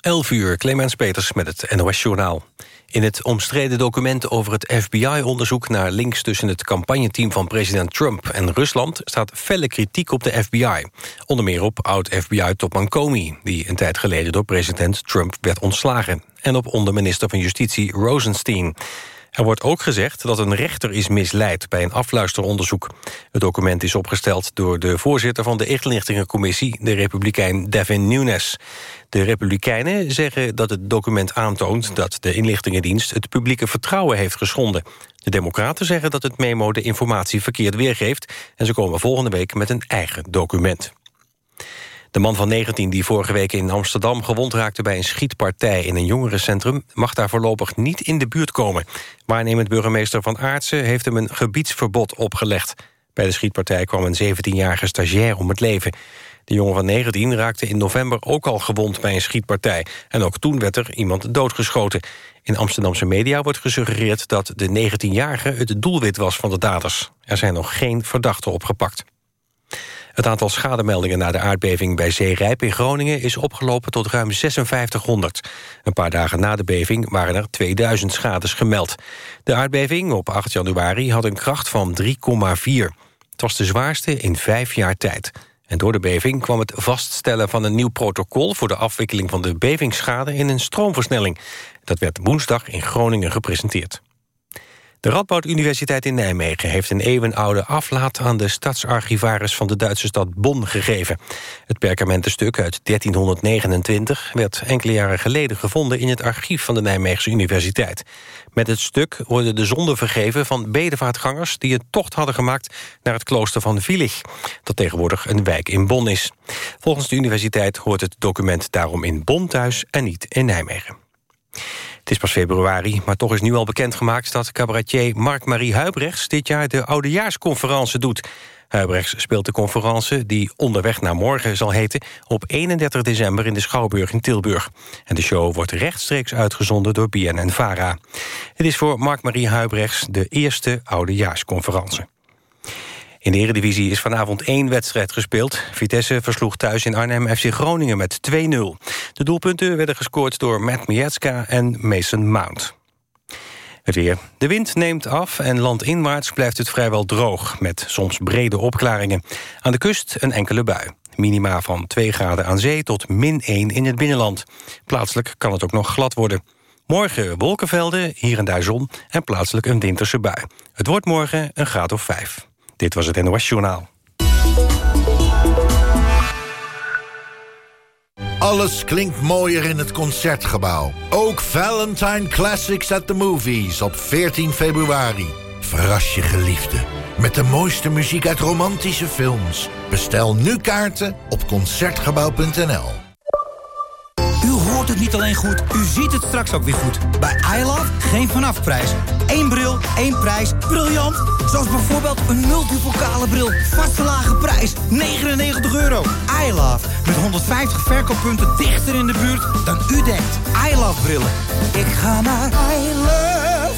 11 uur, Clemens Peters met het NOS-journaal. In het omstreden document over het FBI-onderzoek naar links... tussen het campagneteam van president Trump en Rusland... staat felle kritiek op de FBI. Onder meer op oud-FBI-topman Comey... die een tijd geleden door president Trump werd ontslagen. En op onderminister van Justitie Rosenstein. Er wordt ook gezegd dat een rechter is misleid bij een afluisteronderzoek. Het document is opgesteld door de voorzitter van de inlichtingencommissie... de republikein Devin Nunes. De republikeinen zeggen dat het document aantoont... dat de inlichtingendienst het publieke vertrouwen heeft geschonden. De democraten zeggen dat het memo de informatie verkeerd weergeeft... en ze komen volgende week met een eigen document. De man van 19 die vorige week in Amsterdam gewond raakte... bij een schietpartij in een jongerencentrum... mag daar voorlopig niet in de buurt komen. Waarnemend burgemeester Van Aartsen heeft hem een gebiedsverbod opgelegd. Bij de schietpartij kwam een 17-jarige stagiair om het leven. De jongen van 19 raakte in november ook al gewond bij een schietpartij. En ook toen werd er iemand doodgeschoten. In Amsterdamse media wordt gesuggereerd dat de 19-jarige... het doelwit was van de daders. Er zijn nog geen verdachten opgepakt. Het aantal schademeldingen na de aardbeving bij Zeerijp in Groningen... is opgelopen tot ruim 5600. Een paar dagen na de beving waren er 2000 schades gemeld. De aardbeving op 8 januari had een kracht van 3,4. Het was de zwaarste in vijf jaar tijd. En door de beving kwam het vaststellen van een nieuw protocol... voor de afwikkeling van de bevingsschade in een stroomversnelling. Dat werd woensdag in Groningen gepresenteerd. De Radboud Universiteit in Nijmegen heeft een eeuwenoude aflaat... aan de stadsarchivaris van de Duitse stad Bonn gegeven. Het perkamentenstuk uit 1329 werd enkele jaren geleden gevonden... in het archief van de Nijmeegse Universiteit. Met het stuk worden de zonden vergeven van bedevaartgangers... die een tocht hadden gemaakt naar het klooster van Vilich... dat tegenwoordig een wijk in Bonn is. Volgens de universiteit hoort het document daarom in Bonn thuis... en niet in Nijmegen. Het is pas februari, maar toch is nu al bekendgemaakt... dat cabaretier Mark-Marie Huibrechts dit jaar de Oudejaarsconferentie doet. Huibrechts speelt de conferentie, die Onderweg naar Morgen zal heten... op 31 december in de Schouwburg in Tilburg. En de show wordt rechtstreeks uitgezonden door BNN-VARA. Het is voor Mark-Marie Huibrechts de eerste Oudejaarsconferentie. In de Eredivisie is vanavond één wedstrijd gespeeld. Vitesse versloeg thuis in Arnhem FC Groningen met 2-0. De doelpunten werden gescoord door Matt Mietska en Mason Mount. Het weer. De wind neemt af en landinwaarts blijft het vrijwel droog... met soms brede opklaringen. Aan de kust een enkele bui. Minima van 2 graden aan zee tot min 1 in het binnenland. Plaatselijk kan het ook nog glad worden. Morgen wolkenvelden, hier en daar zon en plaatselijk een winterse bui. Het wordt morgen een graad of 5. Dit was het NOS Journaal. Alles klinkt mooier in het Concertgebouw. Ook Valentine Classics at the Movies op 14 februari. Verras je geliefde met de mooiste muziek uit romantische films. Bestel nu kaarten op Concertgebouw.nl. Het niet alleen goed, u ziet het straks ook weer goed. Bij iLove geen vanafprijs. Eén bril, één prijs. Briljant! Zoals bijvoorbeeld een multipokale bril. Vaste lage prijs, 99 euro. iLove, met 150 verkooppunten dichter in de buurt dan u denkt. iLove brillen. Ik ga naar iLove.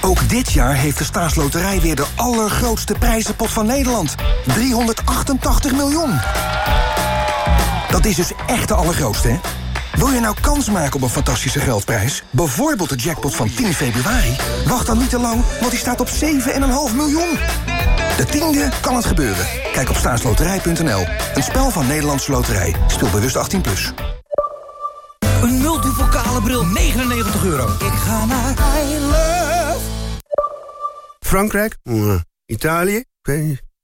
Ook dit jaar heeft de staatsloterij weer de allergrootste prijzenpot van Nederland. 388 miljoen. Dat is dus echt de allergrootste, hè? Wil je nou kans maken op een fantastische geldprijs? Bijvoorbeeld de jackpot van 10 februari? Wacht dan niet te lang, want die staat op 7,5 miljoen. De tiende kan het gebeuren. Kijk op staatsloterij.nl. Een spel van Nederlandse Loterij. Speel bewust 18+. Plus. Een multipokale bril, 99 euro. Ik ga naar I Love. Frankrijk? Nee. Italië?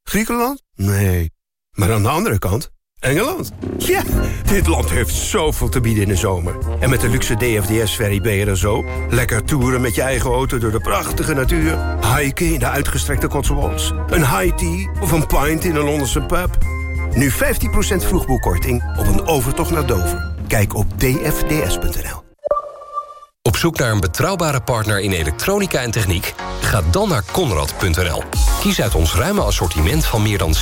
Griekenland? Nee. Maar aan de andere kant... Engeland? Ja, dit land heeft zoveel te bieden in de zomer. En met de luxe DFDS-ferry ben je er zo. Lekker toeren met je eigen auto door de prachtige natuur. Hiken in de uitgestrekte Cotswolds. Een high tea of een pint in een Londense pub. Nu 15% vroegboekkorting op een overtocht naar Dover. Kijk op dfds.nl. Op zoek naar een betrouwbare partner in elektronica en techniek? Ga dan naar Conrad.nl. Kies uit ons ruime assortiment van meer dan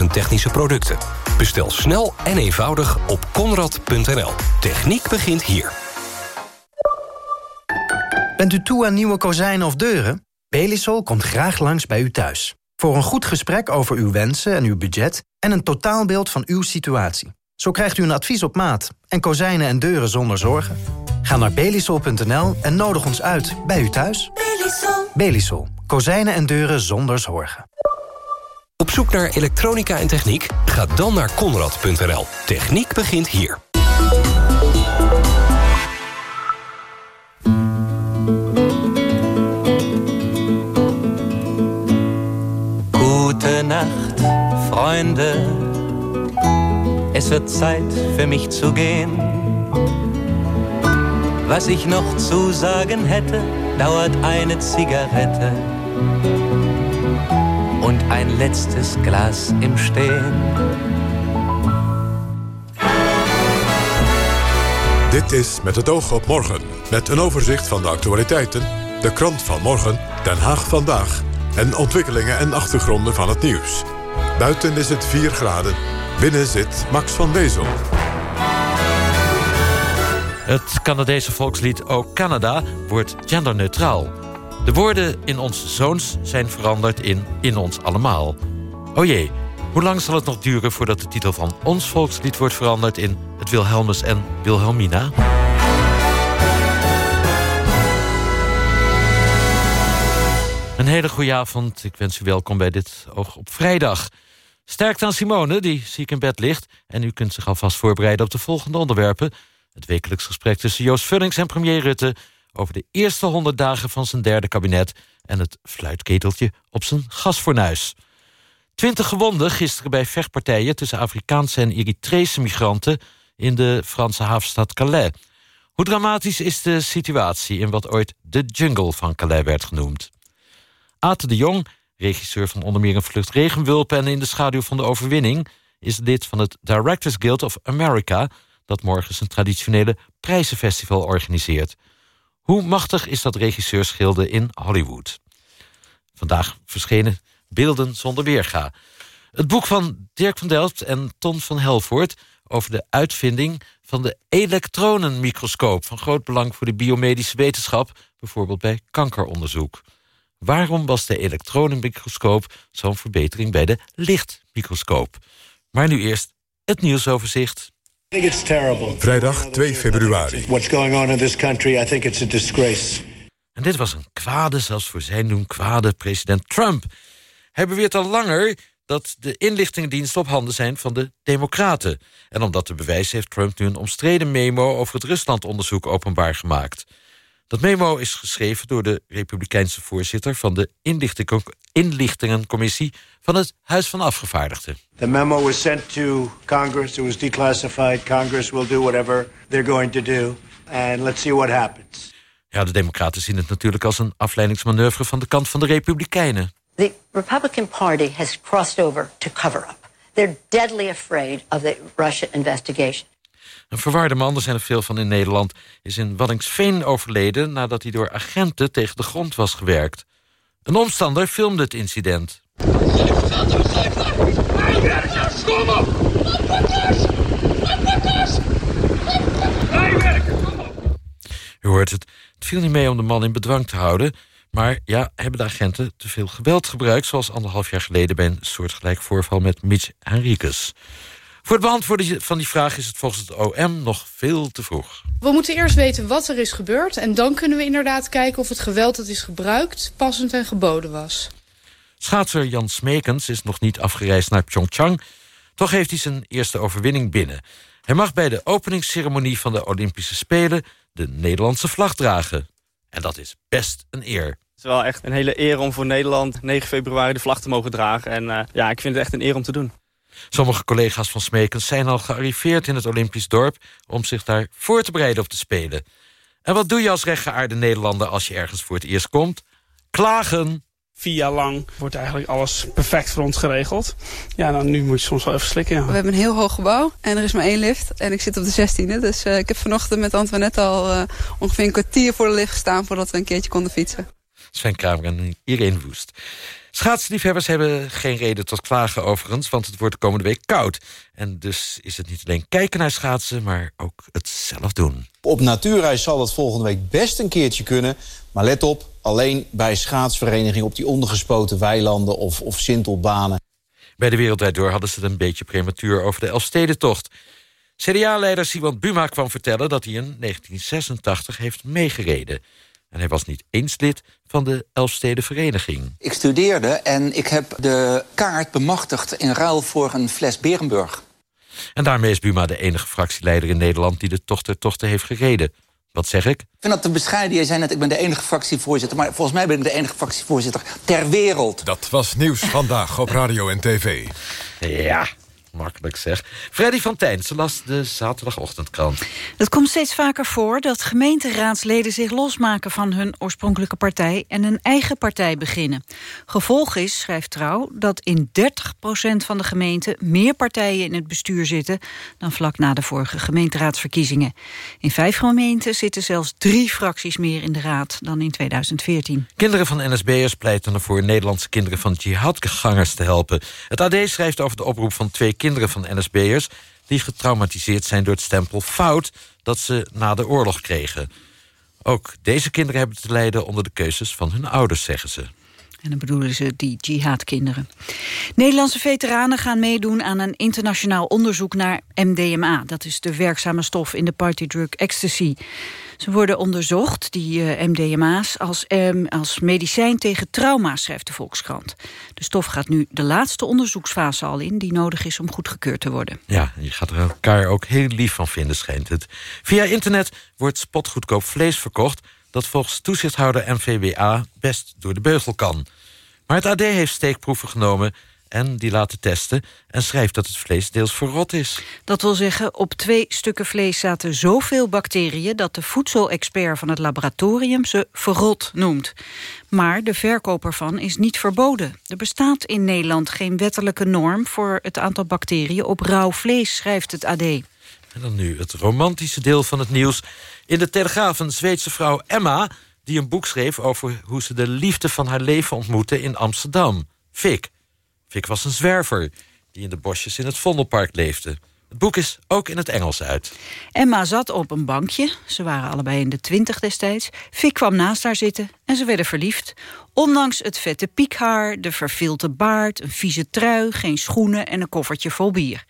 750.000 technische producten. Bestel snel en eenvoudig op Conrad.nl. Techniek begint hier. Bent u toe aan nieuwe kozijnen of deuren? Belisol komt graag langs bij u thuis. Voor een goed gesprek over uw wensen en uw budget... en een totaalbeeld van uw situatie. Zo krijgt u een advies op maat en kozijnen en deuren zonder zorgen. Ga naar belisol.nl en nodig ons uit bij u thuis. Belisol. Belisol. Kozijnen en deuren zonder zorgen. Op zoek naar elektronica en techniek? Ga dan naar konrad.nl. Techniek begint hier. Gute Nacht, Freunde. Es wird Zeit für mich zu gehen. Was ich noch zu sagen hätte, dauert eine Zigarette und ein letztes Glas im Stehen. Dit is Met het oog op morgen. Met een overzicht van de actualiteiten, de krant van morgen, Den Haag vandaag... en ontwikkelingen en achtergronden van het nieuws. Buiten is het 4 graden. Binnen zit Max van Wezel. Het Canadese volkslied O Canada wordt genderneutraal. De woorden in onze zoons zijn veranderd in in ons allemaal. O jee, hoe lang zal het nog duren voordat de titel van ons volkslied wordt veranderd in het Wilhelmus en Wilhelmina? Een hele goede avond. Ik wens u welkom bij dit Oog op Vrijdag. Sterkte aan Simone, die ziek in bed ligt. En u kunt zich alvast voorbereiden op de volgende onderwerpen. Het wekelijks gesprek tussen Joost Vullings en premier Rutte... over de eerste honderd dagen van zijn derde kabinet... en het fluitketeltje op zijn gasfornuis. Twintig gewonden gisteren bij vechtpartijen... tussen Afrikaanse en Eritrese migranten... in de Franse havenstad Calais. Hoe dramatisch is de situatie... in wat ooit de jungle van Calais werd genoemd? Ate de Jong, regisseur van onder meer een vlucht regenwulpen... en in de schaduw van de overwinning... is lid van het Directors Guild of America... dat morgen zijn traditionele prijzenfestival organiseert. Hoe machtig is dat regisseursgilde in Hollywood? Vandaag verschenen Beelden zonder weerga. Het boek van Dirk van Delft en Ton van Helvoort... over de uitvinding van de elektronenmicroscoop... van groot belang voor de biomedische wetenschap... bijvoorbeeld bij kankeronderzoek. Waarom was de elektronenmicroscoop zo'n verbetering bij de lichtmicroscoop? Maar nu eerst het nieuwsoverzicht. Vrijdag 2 februari. What's going on in this country, I think it's a disgrace. En dit was een kwade, zelfs voor zijn doen kwade, president Trump. Hij beweert al langer dat de inlichtingendiensten op handen zijn van de democraten. En om dat te bewijzen heeft Trump nu een omstreden memo... over het Ruslandonderzoek openbaar gemaakt. Dat memo is geschreven door de republikeinse voorzitter... van de inlichtingencommissie van het Huis van Afgevaardigden. The memo was sent to Congress. It was declassified. Congress will do whatever they're going to do. And let's see what happens. Ja, de democraten zien het natuurlijk als een afleidingsmanoeuvre... van de kant van de republikeinen. The Republican Party has crossed over to cover up. They're deadly afraid of the Russia investigation. Een verwaarde man, er zijn er veel van in Nederland... is in Waddingsveen overleden nadat hij door agenten tegen de grond was gewerkt. Een omstander filmde het incident. U hoort het, het viel niet mee om de man in bedwang te houden... maar ja, hebben de agenten te veel geweld gebruikt... zoals anderhalf jaar geleden bij een soortgelijk voorval met Mitch Henriques. Voor het beantwoorden van die vraag is het volgens het OM nog veel te vroeg. We moeten eerst weten wat er is gebeurd... en dan kunnen we inderdaad kijken of het geweld dat is gebruikt... passend en geboden was. Schaatser Jan Smekens is nog niet afgereisd naar Pyeongchang. Toch heeft hij zijn eerste overwinning binnen. Hij mag bij de openingsceremonie van de Olympische Spelen... de Nederlandse vlag dragen. En dat is best een eer. Het is wel echt een hele eer om voor Nederland 9 februari de vlag te mogen dragen. En uh, ja, ik vind het echt een eer om te doen. Sommige collega's van Smekens zijn al gearriveerd in het Olympisch dorp... om zich daar voor te bereiden op te spelen. En wat doe je als rechtgeaarde Nederlander als je ergens voor het eerst komt? Klagen! Vier jaar lang wordt eigenlijk alles perfect voor ons geregeld. Ja, dan nu moet je soms wel even slikken. Ja. We hebben een heel hoog gebouw en er is maar één lift. En ik zit op de 16e. Dus uh, ik heb vanochtend met Antoinette al uh, ongeveer een kwartier voor de lift gestaan... voordat we een keertje konden fietsen. Sven Kramer en Irene Woest. Schaatsliefhebbers hebben geen reden tot klagen overigens... want het wordt de komende week koud. En dus is het niet alleen kijken naar schaatsen... maar ook het zelf doen. Op natuurreis zal dat volgende week best een keertje kunnen. Maar let op, alleen bij schaatsvereniging... op die ondergespoten weilanden of, of sintelbanen. Bij de Wereldwijd Door hadden ze het een beetje prematuur over de Elfstedentocht. CDA-leider Simon Buma kwam vertellen dat hij in 1986 heeft meegereden. En hij was niet eens lid van de Elfstedenvereniging. Ik studeerde en ik heb de kaart bemachtigd in ruil voor een fles Berenburg. En daarmee is Buma de enige fractieleider in Nederland... die de tochter tochten heeft gereden. Wat zeg ik? Ik vind dat te bescheiden. Jij zei net, ik ben de enige fractievoorzitter... maar volgens mij ben ik de enige fractievoorzitter ter wereld. Dat was Nieuws Vandaag op Radio en TV. Ja, makkelijk zeg. Freddy van Tijnsen las de zaterdagochtendkrant. Het komt steeds vaker voor dat gemeenteraadsleden zich losmaken van hun oorspronkelijke partij en een eigen partij beginnen. Gevolg is, schrijft Trouw, dat in 30% van de gemeenten meer partijen in het bestuur zitten dan vlak na de vorige gemeenteraadsverkiezingen. In vijf gemeenten zitten zelfs drie fracties meer in de raad dan in 2014. Kinderen van NSB'ers pleiten ervoor Nederlandse kinderen van jihadgangers te helpen. Het AD schrijft over de oproep van twee kinderen van NSB'ers... die getraumatiseerd zijn door het stempel fout... dat ze na de oorlog kregen. Ook deze kinderen hebben te lijden onder de keuzes van hun ouders, zeggen ze. En dan bedoelen ze die jihadkinderen. Nederlandse veteranen gaan meedoen aan een internationaal onderzoek naar MDMA. Dat is de werkzame stof in de partydrug ecstasy. Ze worden onderzocht, die uh, MDMA's, als, um, als medicijn tegen trauma, schrijft de Volkskrant. De stof gaat nu de laatste onderzoeksfase al in... die nodig is om goedgekeurd te worden. Ja, je gaat er elkaar ook heel lief van vinden, schijnt het. Via internet wordt spotgoedkoop vlees verkocht... dat volgens toezichthouder MVBA best door de beugel kan. Maar het AD heeft steekproeven genomen en die laten testen... en schrijft dat het vlees deels verrot is. Dat wil zeggen, op twee stukken vlees zaten zoveel bacteriën... dat de voedselexpert van het laboratorium ze verrot noemt. Maar de verkoop ervan is niet verboden. Er bestaat in Nederland geen wettelijke norm... voor het aantal bacteriën op rauw vlees, schrijft het AD. En dan nu het romantische deel van het nieuws. In de Telegraaf een Zweedse vrouw Emma... die een boek schreef over hoe ze de liefde van haar leven ontmoette in Amsterdam. Fik. Fik was een zwerver die in de bosjes in het Vondelpark leefde. Het boek is ook in het Engels uit. Emma zat op een bankje. Ze waren allebei in de twintig destijds. Fik kwam naast haar zitten en ze werden verliefd. Ondanks het vette piekhaar, de verfilte baard... een vieze trui, geen schoenen en een koffertje vol bier.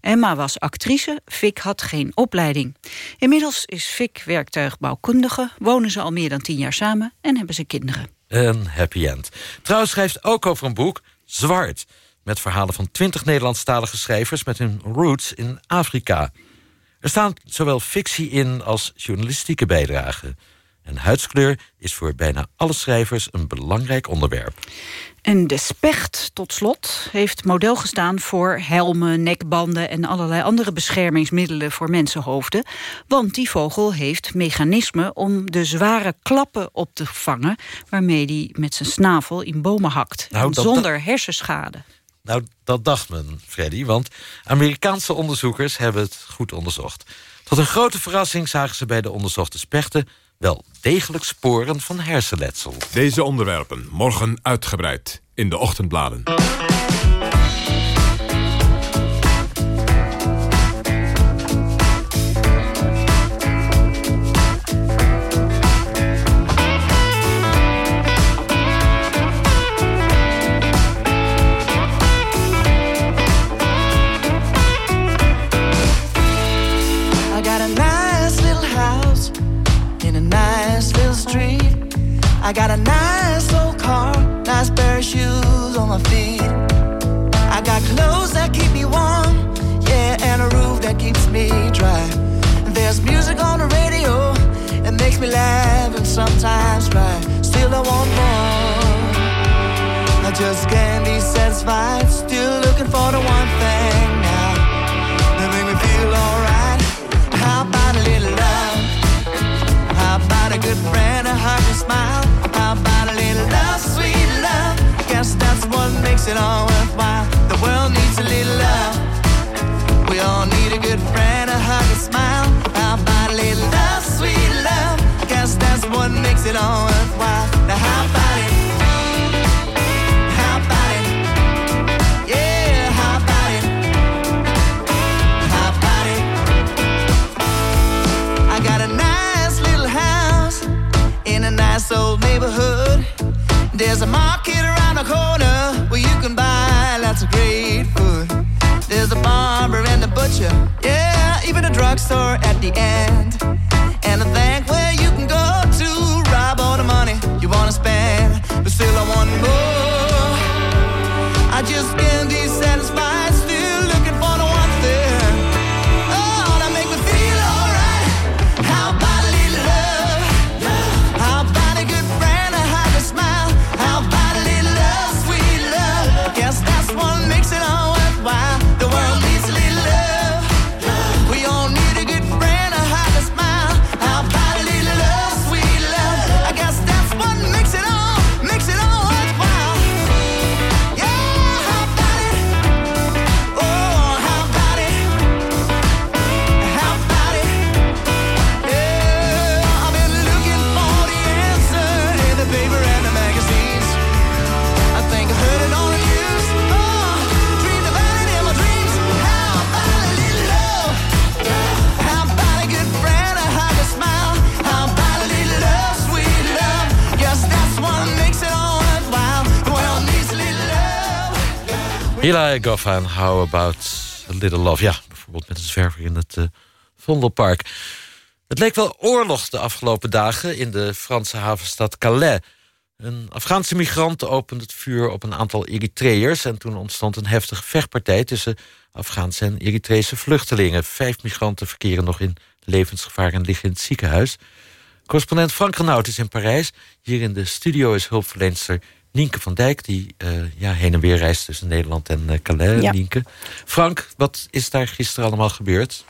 Emma was actrice, Fik had geen opleiding. Inmiddels is Fik werktuigbouwkundige, wonen ze al meer dan tien jaar samen... en hebben ze kinderen. Een happy end. Trouwens schrijft ook over een boek, Zwart... met verhalen van twintig Nederlandstalige schrijvers... met hun roots in Afrika. Er staan zowel fictie in als journalistieke bijdragen. En huidskleur is voor bijna alle schrijvers een belangrijk onderwerp. En de specht, tot slot, heeft model gestaan voor helmen, nekbanden... en allerlei andere beschermingsmiddelen voor mensenhoofden. Want die vogel heeft mechanismen om de zware klappen op te vangen... waarmee hij met zijn snavel in bomen hakt. Nou, zonder hersenschade. Nou, dat dacht men, Freddy, want Amerikaanse onderzoekers hebben het goed onderzocht. Tot een grote verrassing zagen ze bij de onderzochte spechten... wel degelijk sporen van hersenletsel. Deze onderwerpen morgen uitgebreid in de ochtendbladen. Be. Still looking for the one thing now that make me feel alright. How about a little love? How about a good friend, a hug, a smile? How about a little love, sweet love? Guess that's what makes it all worthwhile. The world needs a little love. We all need a good friend, a hug, a smile. How about a little love, sweet love? Guess that's what makes it all worthwhile. There's a market around the corner where you can buy lots of great food. There's a barber and a butcher, yeah, even a drugstore at the end. Hila Goffin, How About a Little Love. Ja, bijvoorbeeld met een zwerver in het eh, Vondelpark. Het leek wel oorlog de afgelopen dagen in de Franse havenstad Calais. Een Afghaanse migrant opende het vuur op een aantal Eritreërs... en toen ontstond een heftige vechtpartij tussen Afghaanse en Eritrese vluchtelingen. Vijf migranten verkeren nog in levensgevaar en liggen in het ziekenhuis. Correspondent Frank Renaud is in Parijs. Hier in de studio is hulpverlenster Nienke van Dijk... die eh, ja, heen en weer reist tussen Nederland en eh, Calais. Ja. Nienke. Frank, wat is daar gisteren allemaal gebeurd?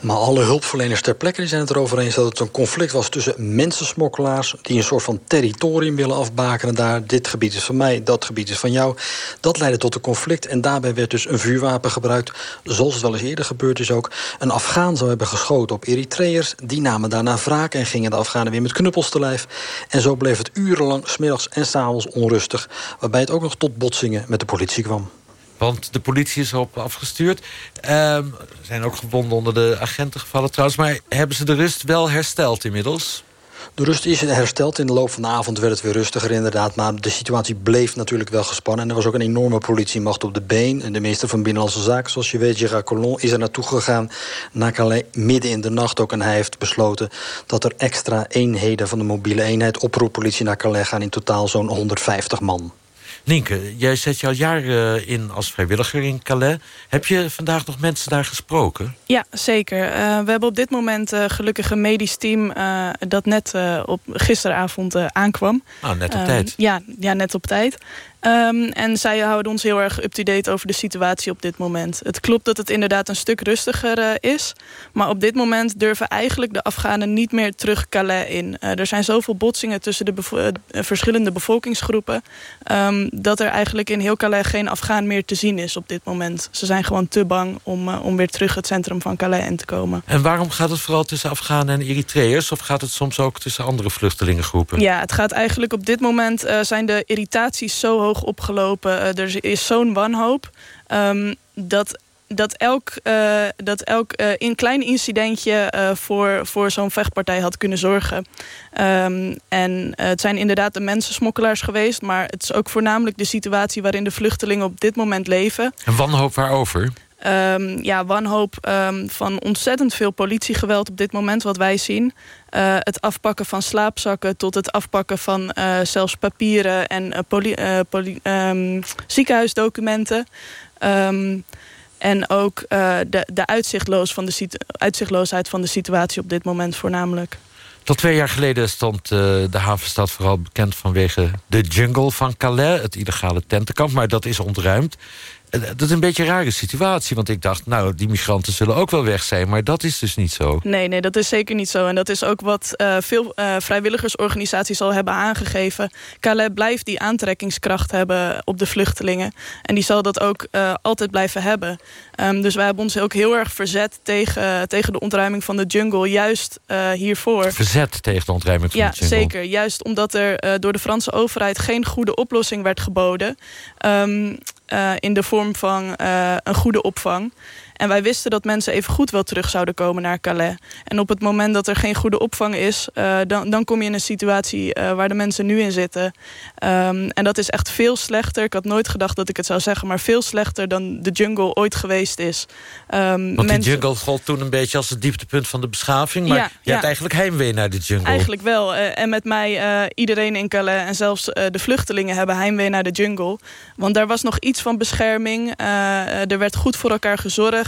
Maar alle hulpverleners ter plekke zijn het erover eens dat het een conflict was tussen mensensmokkelaars die een soort van territorium willen afbakenen daar. Dit gebied is van mij, dat gebied is van jou. Dat leidde tot een conflict en daarbij werd dus een vuurwapen gebruikt. Zoals het wel eens eerder gebeurd is ook. Een Afghaan zou hebben geschoten op Eritreërs. Die namen daarna wraak en gingen de Afghanen weer met knuppels te lijf. En zo bleef het urenlang, smiddags en s'avonds onrustig. Waarbij het ook nog tot botsingen met de politie kwam. Want de politie is erop afgestuurd. Ehm, er zijn ook gewonden onder de agenten gevallen trouwens. Maar hebben ze de rust wel hersteld inmiddels? De rust is hersteld. In de loop van de avond werd het weer rustiger inderdaad. Maar de situatie bleef natuurlijk wel gespannen. En er was ook een enorme politiemacht op de been. En de minister van Binnenlandse Zaken, zoals je weet, Gérard Collomb... is er naartoe gegaan naar Calais midden in de nacht ook. En hij heeft besloten dat er extra eenheden van de mobiele eenheid... oproeppolitie naar Calais gaan. In totaal zo'n 150 man. Nienke, jij zet je al jaren in als vrijwilliger in Calais. Heb je vandaag nog mensen daar gesproken? Ja, zeker. Uh, we hebben op dit moment uh, gelukkig een medisch team... Uh, dat net op gisteravond aankwam. Nou, net op tijd. Ja, ja, net op tijd. Um, en zij houden ons heel erg up-to-date over de situatie op dit moment. Het klopt dat het inderdaad een stuk rustiger uh, is. Maar op dit moment durven eigenlijk de Afghanen niet meer terug Calais in. Uh, er zijn zoveel botsingen tussen de bevo uh, verschillende bevolkingsgroepen... Um, dat er eigenlijk in heel Calais geen Afghaan meer te zien is op dit moment. Ze zijn gewoon te bang om, om weer terug het centrum van Calais in te komen. En waarom gaat het vooral tussen Afghanen en Eritreërs... of gaat het soms ook tussen andere vluchtelingengroepen? Ja, het gaat eigenlijk op dit moment... zijn de irritaties zo hoog opgelopen. Uh, er is zo'n wanhoop um, dat dat elk, uh, dat elk uh, in klein incidentje voor, voor zo'n vechtpartij had kunnen zorgen. Um, en het zijn inderdaad de mensensmokkelaars geweest... maar het is ook voornamelijk de situatie waarin de vluchtelingen op dit moment leven. En wanhoop waarover? Um, ja, wanhoop um, van ontzettend veel politiegeweld op dit moment, wat wij zien. Uh, het afpakken van slaapzakken tot het afpakken van uh, zelfs papieren en poli um, ziekenhuisdocumenten. en ook de, de uitzichtloos van de uitzichtloosheid van de situatie op dit moment voornamelijk. Tot twee jaar geleden stond de havenstad vooral bekend vanwege de jungle van Calais. Het illegale tentenkamp, maar dat is ontruimd. Dat is een beetje een rare situatie, want ik dacht... nou, die migranten zullen ook wel weg zijn, maar dat is dus niet zo. Nee, nee, dat is zeker niet zo. En dat is ook wat uh, veel uh, vrijwilligersorganisaties al hebben aangegeven. Calais blijft die aantrekkingskracht hebben op de vluchtelingen. En die zal dat ook uh, altijd blijven hebben. Um, dus wij hebben ons ook heel erg verzet tegen, tegen de ontruiming van de jungle. Juist hiervoor. Verzet tegen de ontruiming van ja, de jungle? Ja, zeker. Juist omdat er door de Franse overheid geen goede oplossing werd geboden... Um, Uh, in de vorm van uh, een goede opvang. En wij wisten dat mensen even goed wel terug zouden komen naar Calais. En op het moment dat er geen goede opvang is... Uh, dan, dan kom je in een situatie uh, waar de mensen nu in zitten. Um, en dat is echt veel slechter. Ik had nooit gedacht dat ik het zou zeggen... maar veel slechter dan de jungle ooit geweest is. Um, Want mensen... die jungle gold toen een beetje als het dieptepunt van de beschaving... maar ja, je ja. hebt eigenlijk heimwee naar de jungle. Eigenlijk wel. Uh, en met mij iedereen in Calais... en zelfs de vluchtelingen hebben heimwee naar de jungle. Want daar was nog iets van bescherming. er werd goed voor elkaar gezorgd.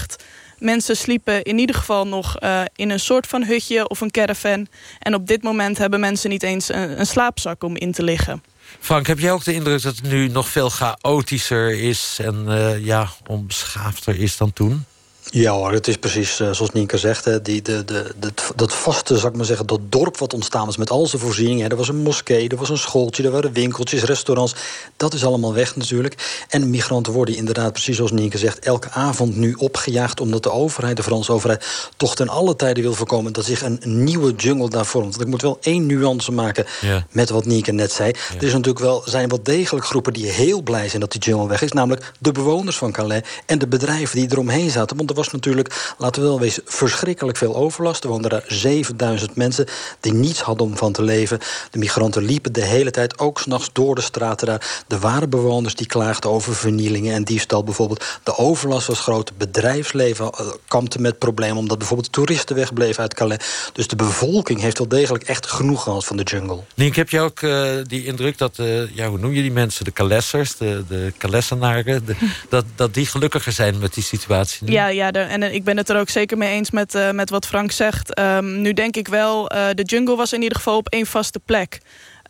Mensen sliepen in ieder geval nog uh, in een soort van hutje of een caravan. En op dit moment hebben mensen niet eens een, een slaapzak om in te liggen. Frank, heb jij ook de indruk dat het nu nog veel chaotischer is... en uh, ja, onbeschaafder is dan toen? Ja hoor, het is precies uh, zoals Nienke zegt. Hè, die, de, de, de, dat vaste, zal ik maar zeggen, dat dorp wat ontstaan is met al zijn voorzieningen. Hè, er was een moskee, er was een schooltje, er waren winkeltjes, restaurants. Dat is allemaal weg natuurlijk. En migranten worden inderdaad, precies zoals Nienke zegt... elke avond nu opgejaagd omdat de overheid, de Franse overheid... toch ten alle tijden wil voorkomen dat zich een nieuwe jungle daar vormt. Want ik moet wel één nuance maken ja. met wat Nienke net zei. Ja. Er is natuurlijk wel, zijn wel degelijk groepen die heel blij zijn dat die jungle weg is. Namelijk de bewoners van Calais en de bedrijven die eromheen zaten. Want was natuurlijk, laten we wel wezen, verschrikkelijk veel overlast. Er woonden daar 7000 mensen die niets hadden om van te leven. De migranten liepen de hele tijd, ook s'nachts door de straten daar. Er waren bewoners die klaagden over vernielingen en diefstal bijvoorbeeld. De overlast was groot. Het bedrijfsleven kampte met problemen... omdat bijvoorbeeld toeristen wegbleven uit Calais. Dus de bevolking heeft wel degelijk echt genoeg gehad van de jungle. Nienk, heb je ook uh, die indruk dat, uh, ja, hoe noem je die mensen? De Calessers, de, de Calessenaren... De, dat, dat die gelukkiger zijn met die situatie nu? Ja, ja en ik ben het er ook zeker mee eens met, uh, met wat Frank zegt. Um, nu denk ik wel, uh, de jungle was in ieder geval op één vaste plek.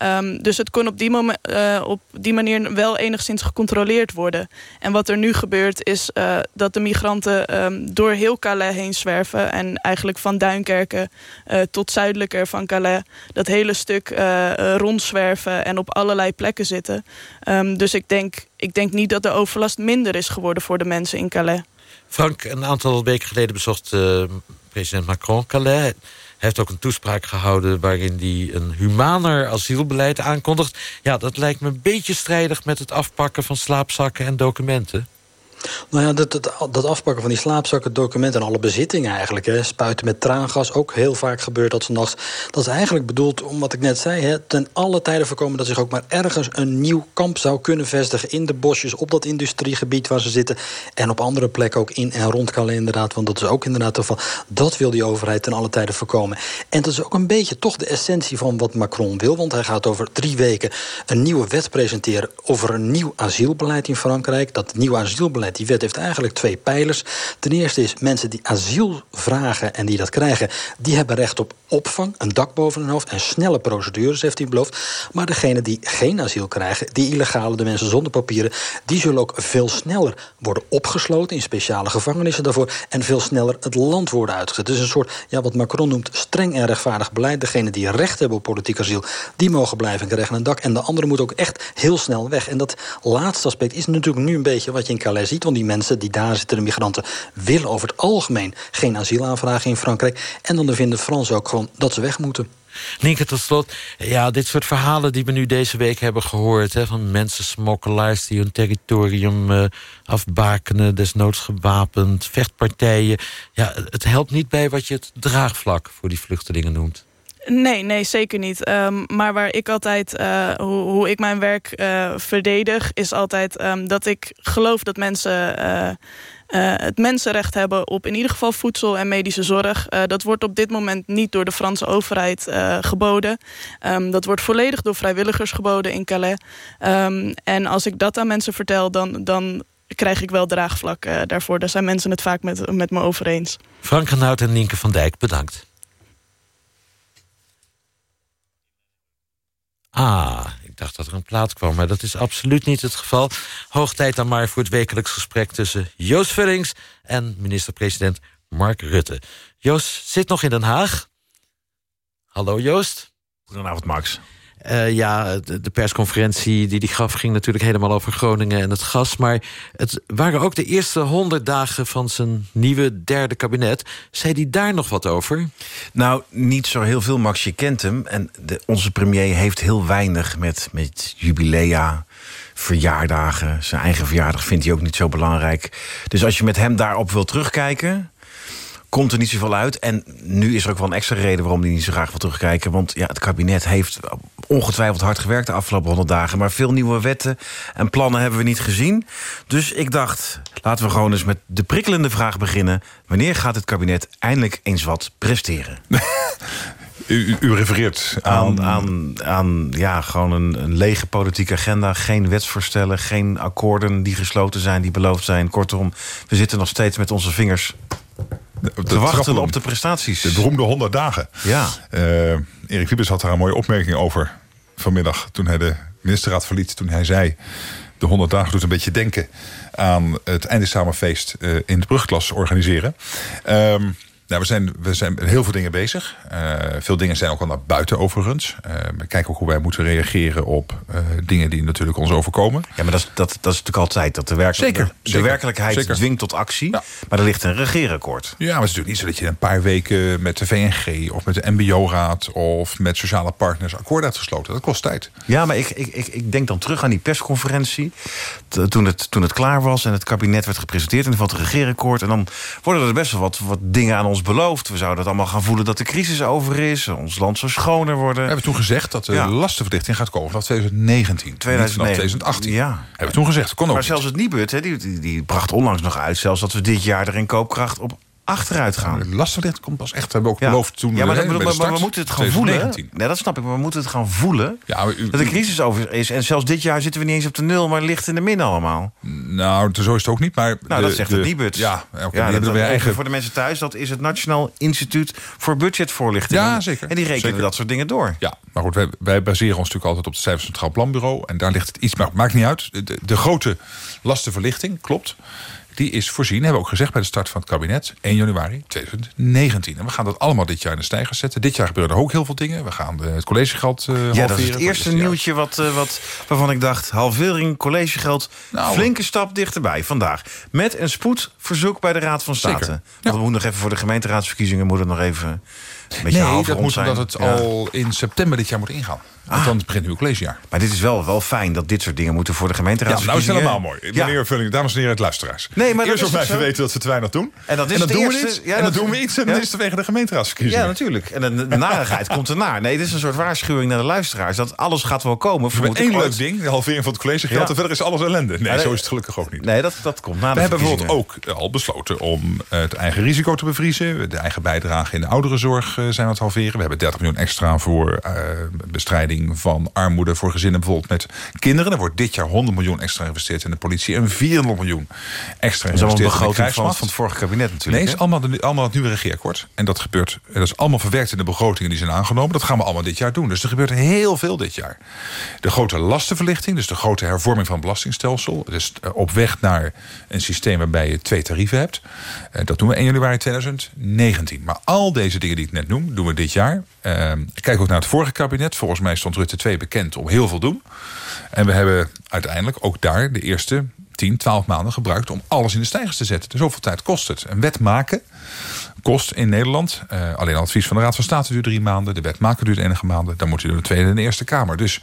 Um, dus het kon op die, op die manier wel enigszins gecontroleerd worden. En wat er nu gebeurt is dat de migranten um, door heel Calais heen zwerven. En eigenlijk van Duinkerken tot zuidelijker van Calais. Dat hele stuk rondzwerven en op allerlei plekken zitten. Dus ik denk, ik denk niet dat de overlast minder is geworden voor de mensen in Calais. Frank, een aantal weken geleden bezocht uh, president Macron Calais. Hij heeft ook een toespraak gehouden waarin hij een humaner asielbeleid aankondigt. Ja, dat lijkt me een beetje strijdig met het afpakken van slaapzakken en documenten. Nou ja, dat, dat, afpakken van die slaapzakken, documenten en alle bezittingen eigenlijk. Hè, spuiten met traangas, ook heel vaak gebeurt dat s'nachts. Dat is eigenlijk bedoeld, om wat ik net zei... Hè, ten alle tijden voorkomen dat zich ook maar ergens een nieuw kamp zou kunnen vestigen... in de bosjes, op dat industriegebied waar ze zitten... en op andere plekken ook in en rond Calais inderdaad. Want dat is ook inderdaad het geval. Dat wil die overheid ten alle tijden voorkomen. En dat is ook een beetje toch de essentie van wat Macron wil. Want hij gaat over drie weken een nieuwe wet presenteren... over een nieuw asielbeleid in Frankrijk. Dat nieuwe asielbeleid die wet heeft eigenlijk twee pijlers. Ten eerste is mensen die asiel vragen en die dat krijgen... die hebben recht op opvang, een dak boven hun hoofd... en snelle procedures, heeft hij beloofd. Maar degenen die geen asiel krijgen, die illegale, de mensen zonder papieren... die zullen ook veel sneller worden opgesloten in speciale gevangenissen daarvoor... en veel sneller het land worden uitgezet. Dus een soort, ja, wat Macron noemt, streng en rechtvaardig beleid. Degenen die recht hebben op politiek asiel, die mogen blijven en krijgen een dak. En de anderen moeten ook echt heel snel weg. En dat laatste aspect is natuurlijk nu een beetje wat je in Calais ziet want die mensen die daar zitten, de migranten... willen over het algemeen geen asiel aanvragen in Frankrijk. En dan vinden Fransen ook gewoon dat ze weg moeten. Nienke, tot slot. Ja, dit soort verhalen die we nu deze week hebben gehoord... Hè, van mensensmokkelaars die hun territorium uh, afbakenen... desnoods gewapend, vechtpartijen. Ja, het helpt niet bij wat je het draagvlak voor die vluchtelingen noemt. Nee, nee, zeker niet. Um, maar waar ik altijd, uh, hoe, hoe, ik mijn werk uh, verdedig... is altijd um, dat ik geloof dat mensen... Uh, het mensenrecht hebben op in ieder geval voedsel en medische zorg. Dat wordt op dit moment niet door de Franse overheid geboden. Um, dat wordt volledig door vrijwilligers geboden in Calais. En als ik dat aan mensen vertel, dan, dan krijg ik wel draagvlak daarvoor. Daar zijn mensen het vaak met, met me over eens. Frank Genout en Nienke van Dijk, bedankt. Ah, ik dacht dat er een plaat kwam, maar dat is absoluut niet het geval. Hoog tijd dan maar voor het wekelijks gesprek tussen Joost Vullings... en minister-president Mark Rutte. Joost zit nog in Den Haag. Hallo Joost. Goedenavond Max. Uh, ja, de, de, persconferentie die die gaf ging natuurlijk helemaal over Groningen en het gas. Maar het waren ook de eerste honderd dagen van zijn nieuwe derde kabinet. Zei hij daar nog wat over? Nou, niet zo heel veel, Max. Je kent hem. En de, onze premier heeft heel weinig met, met jubilea verjaardagen. Zijn eigen verjaardag vindt hij ook niet zo belangrijk. Dus als je met hem daarop wil terugkijken komt er niet zoveel uit. En nu is er ook wel een extra reden waarom hij niet zo graag wil terugkijken. Want ja, het kabinet heeft ongetwijfeld hard gewerkt de afgelopen honderd dagen. Maar veel nieuwe wetten en plannen hebben we niet gezien. Dus ik dacht, laten we gewoon eens met de prikkelende vraag beginnen. Wanneer gaat het kabinet eindelijk eens wat presteren? U, u refereert aan... aan, aan, aan ja, gewoon een, een, lege politieke agenda. Geen wetsvoorstellen, geen akkoorden die gesloten zijn, die beloofd zijn. Kortom, we zitten nog steeds met onze vingers te wachten op de prestaties. De beroemde 100 dagen. Ja. Uh, Erik Wiebes had daar een mooie opmerking over vanmiddag... toen hij de ministerraad verliet, toen hij zei... de 100 dagen doet een beetje denken aan het eindexamenfeest... Uh, in de brugklas organiseren. Um, nou, we zijn, we zijn heel veel dingen bezig. Uh, veel dingen zijn ook al naar buiten overigens. Uh, we kijken ook hoe wij moeten reageren op uh, dingen die natuurlijk ons overkomen. Ja, maar dat is, dat, dat is natuurlijk altijd. Dat de, werkelijk, zeker, de, zeker, werkelijkheid zeker. dwingt tot actie. Ja. Maar er ligt een regeerakkoord. Ja, maar het is natuurlijk niet zo dat je een paar weken met de VNG... of met de MBO-raad of met sociale partners akkoord hebt gesloten. Dat kost tijd. Ja, maar ik, ik, ik, ik denk dan terug aan die persconferentie. Toen het, toen het klaar was en het kabinet werd gepresenteerd... en er valt een regeerakkoord. En dan worden er best wel wat, wat dingen aan ons beloofd. We zouden het allemaal gaan voelen dat de crisis over is. Ons land zou schoner worden. We hebben toen gezegd dat de ja. lastenverlichting gaat komen vanaf 2019. 2018. Ja. Hebben we toen gezegd. Kon ook maar zelfs het Nibud, die, die, die bracht onlangs nog uit... zelfs dat we dit jaar er in koopkracht op achteruit gaan. Ja, de lastenverlichting komt pas echt, hebben we ook ja. beloofd toen. Ja, maar, we, dat, maar, maar we moeten het gaan 2019. voelen. Nee, dat snap ik, maar we moeten het gaan voelen. Ja, maar u, dat de crisis over is. En zelfs dit jaar zitten we niet eens op de nul, maar ligt in de min allemaal. Nou, zo is het ook niet. Maar nou, de, dat zegt de, het Nibud. Ja, okay, ja dat eigen... Voor de mensen thuis, dat is het Nationaal Instituut voor Budgetvoorlichting. Ja, zeker. En die rekenen zeker. dat soort dingen door. Ja, maar goed, wij, wij baseren ons natuurlijk altijd op het Cijfers Centraal Planbureau. En daar ligt het iets, maar maakt niet uit. De, de grote lastenverlichting, klopt. Die is voorzien, hebben we ook gezegd bij de start van het kabinet, 1 januari 2019. En we gaan dat allemaal dit jaar in de stijger zetten. Dit jaar gebeuren er ook heel veel dingen. We gaan het collegegeld uh, Ja, dat is het eerste nieuwtje wat, uh, wat, waarvan ik dacht... halvering collegegeld, nou, flinke stap dichterbij vandaag. Met een spoedverzoek bij de Raad van State. Zeker. Want ja. we moeten nog even voor de gemeenteraadsverkiezingen... moet het nog even een beetje nee, dat moet zijn. omdat het ja. al in september dit jaar moet ingaan. Want dan begint nu het collegejaar. Maar dit is wel, wel fijn dat dit soort dingen moeten voor de gemeenteraadsverkiezingen. Ja, nou is het helemaal mooi. Meneer Vulling, dames en heren, het luisteraars. Nee, maar Eerst of wij weten dat ze te weinig doen. En dat, is en dat doen eerste, we iets. Ja, en dat doen we iets en dan is het vanwege de gemeenteraadsverkiezingen. Ja, natuurlijk. En de, de narigheid komt ernaar. Nee, dit is een soort waarschuwing naar de luisteraars. Dat alles gaat wel komen. We hebben één leuk ding, de halvering van het collegegeld. Ja. En verder is alles ellende. Nee, ja, zo is het gelukkig ook niet. Nee, dat, dat komt na We hebben bijvoorbeeld ook al besloten om het eigen risico te bevriezen. De eigen bijdrage in de ouderenzorg zijn we het halveren. We hebben 30 miljoen extra voor uh, bestrijding van armoede voor gezinnen bijvoorbeeld met kinderen. Er wordt dit jaar 100 miljoen extra geïnvesteerd in de politie en 400 miljoen extra geïnvesteerd in de begroting van, van het vorige kabinet natuurlijk. Nee, is allemaal, de, allemaal het nieuwe regeerakkoord. En dat gebeurt, dat is allemaal verwerkt in de begrotingen die zijn aangenomen. Dat gaan we allemaal dit jaar doen. Dus er gebeurt heel veel dit jaar. De grote lastenverlichting, dus de grote hervorming van het belastingstelsel. Dus op weg naar een systeem waarbij je twee tarieven hebt. Dat doen we 1 januari 2019. Maar al deze dingen die ik net noem, doen we dit jaar. Uh, kijk ook naar het vorige kabinet. Volgens mij stond Rutte 2 bekend om heel veel doen. En we hebben uiteindelijk ook daar de eerste 10, 12 maanden gebruikt om alles in de stijgers te zetten. Dus zoveel tijd kost het. Een wet maken kost in Nederland, uh, alleen advies van de Raad van State duurt drie maanden. De wet maken duurt enige maanden. Dan moet u door de Tweede en de Eerste Kamer. Dus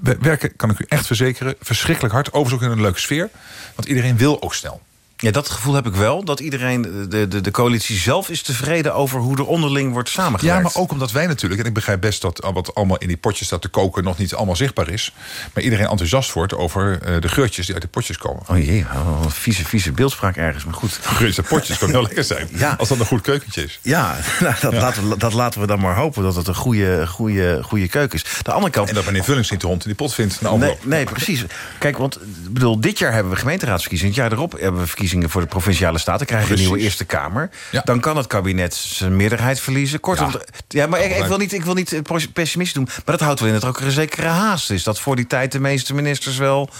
we werken, kan ik u echt verzekeren, verschrikkelijk hard. Overigens ook in een leuke sfeer. Want iedereen wil ook snel. Ja, dat gevoel heb ik wel. Dat iedereen, de, de, de coalitie zelf is tevreden over hoe er onderling wordt samengewerkt. Ja, maar ook omdat wij natuurlijk, en ik begrijp best dat wat allemaal in die potjes staat te koken nog niet allemaal zichtbaar is. Maar iedereen enthousiast wordt over uh, de geurtjes die uit de potjes komen. Oh jee, oh, vieze, vieze beeldspraak ergens, maar goed. Geurtjes potjes kan heel lekker zijn. Ja. Als dat een goed keukentje is. Ja, nou, dat, ja. Laten we, dat laten we dan maar hopen dat het een goede, goede, goede keuken is. De andere kant. En dat meneer Vullings niet de hond in die pot vindt. Nou, nee, nee, precies. Kijk, want bedoel, dit jaar hebben we gemeenteraadsverkiezingen. Het jaar erop hebben we verkiezingen voor de provinciale Staten krijgen Precies. een nieuwe Eerste Kamer. Ja. Dan kan het kabinet zijn meerderheid verliezen. Kortom, ja, ja maar ik, ik, wil niet, ik wil niet pessimistisch doen. Maar dat houdt wel in dat er ook een zekere haast is. Dat voor die tijd de meeste ministers wel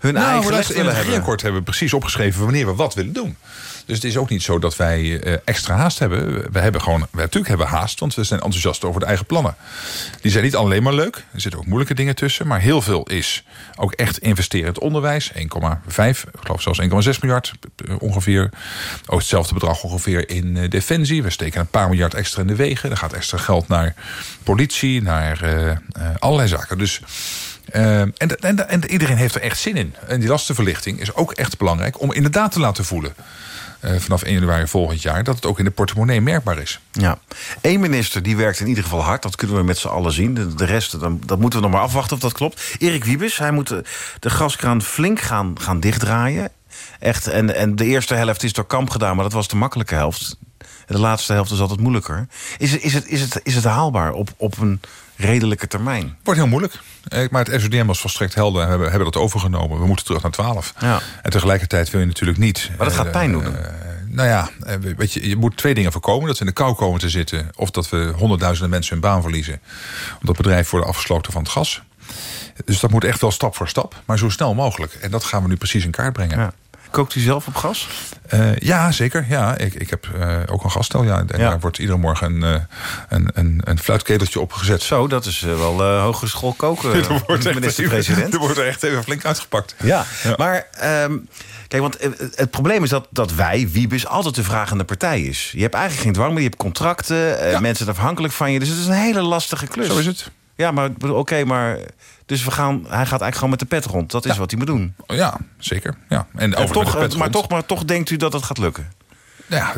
hun nou, eigen leg willen hebben. Hebben we precies opgeschreven wanneer we wat willen doen. Dus het is ook niet zo dat wij uh, extra haast hebben. We hebben gewoon, we natuurlijk hebben haast, want we zijn enthousiast over de eigen plannen. Die zijn niet alleen maar leuk. Er zitten ook moeilijke dingen tussen. Maar heel veel is ook echt investeren in het onderwijs. 1,5, ik geloof zelfs 1,6 miljard ongeveer. Ook hetzelfde bedrag ongeveer in uh, defensie. We steken een paar miljard extra in de wegen. Er gaat extra geld naar politie, naar allerlei zaken. Dus en, en, en, iedereen heeft er echt zin in. En die lastenverlichting is ook echt belangrijk om inderdaad te laten voelen. Uh, vanaf 1 januari volgend jaar, dat het ook in de portemonnee merkbaar is. Ja, Eén minister die werkt in ieder geval hard. Dat kunnen we met z'n allen zien. De, de rest, dan, dat moeten we nog maar afwachten of dat klopt. Erik Wiebes, hij moet de, de gaskraan flink gaan, gaan dichtdraaien. Echt, en, en de eerste helft is door Kamp gedaan, maar dat was de makkelijke helft. De laatste helft is altijd moeilijker. Is, is, het, is, het, is het haalbaar op, op een redelijke termijn? Wordt heel moeilijk. Eh, maar het SODM was volstrekt helder. We hebben, hebben dat overgenomen. We moeten terug naar 12. Ja. En tegelijkertijd wil je natuurlijk niet... Maar dat gaat pijn doen. Uh, nou ja, weet je, je moet twee dingen voorkomen. Dat we in de kou komen te zitten. Of dat we honderdduizenden mensen hun baan verliezen. Omdat bedrijven worden afgesloten van het gas. Dus dat moet echt wel stap voor stap. Maar zo snel mogelijk. En dat gaan we nu precies in kaart brengen. Ja. Kookt u zelf op gas? Uh, ja, zeker. Ja, ik, ik heb uh, ook een gasstel. Ja, en ja. daar wordt iedere morgen een, uh, een, een, een fluitketeltje opgezet. Zo, dat is wel hogeschool koken, minister-president. Er wordt er echt even flink uitgepakt. Ja, ja. maar... Um, Kijk, want het probleem is dat, dat wij, Wiebes, altijd de vragende partij is. Je hebt eigenlijk geen dwang meer, je hebt contracten, ja. mensen zijn afhankelijk van je. Dus het is een hele lastige klus. Zo is het. Ja, maar oké, okay, maar dus we gaan, hij gaat eigenlijk gewoon met de pet rond. Dat is ja. wat hij moet doen. Ja, zeker. Ja. En, en toch, maar, toch, maar toch denkt u dat het gaat lukken? Ja,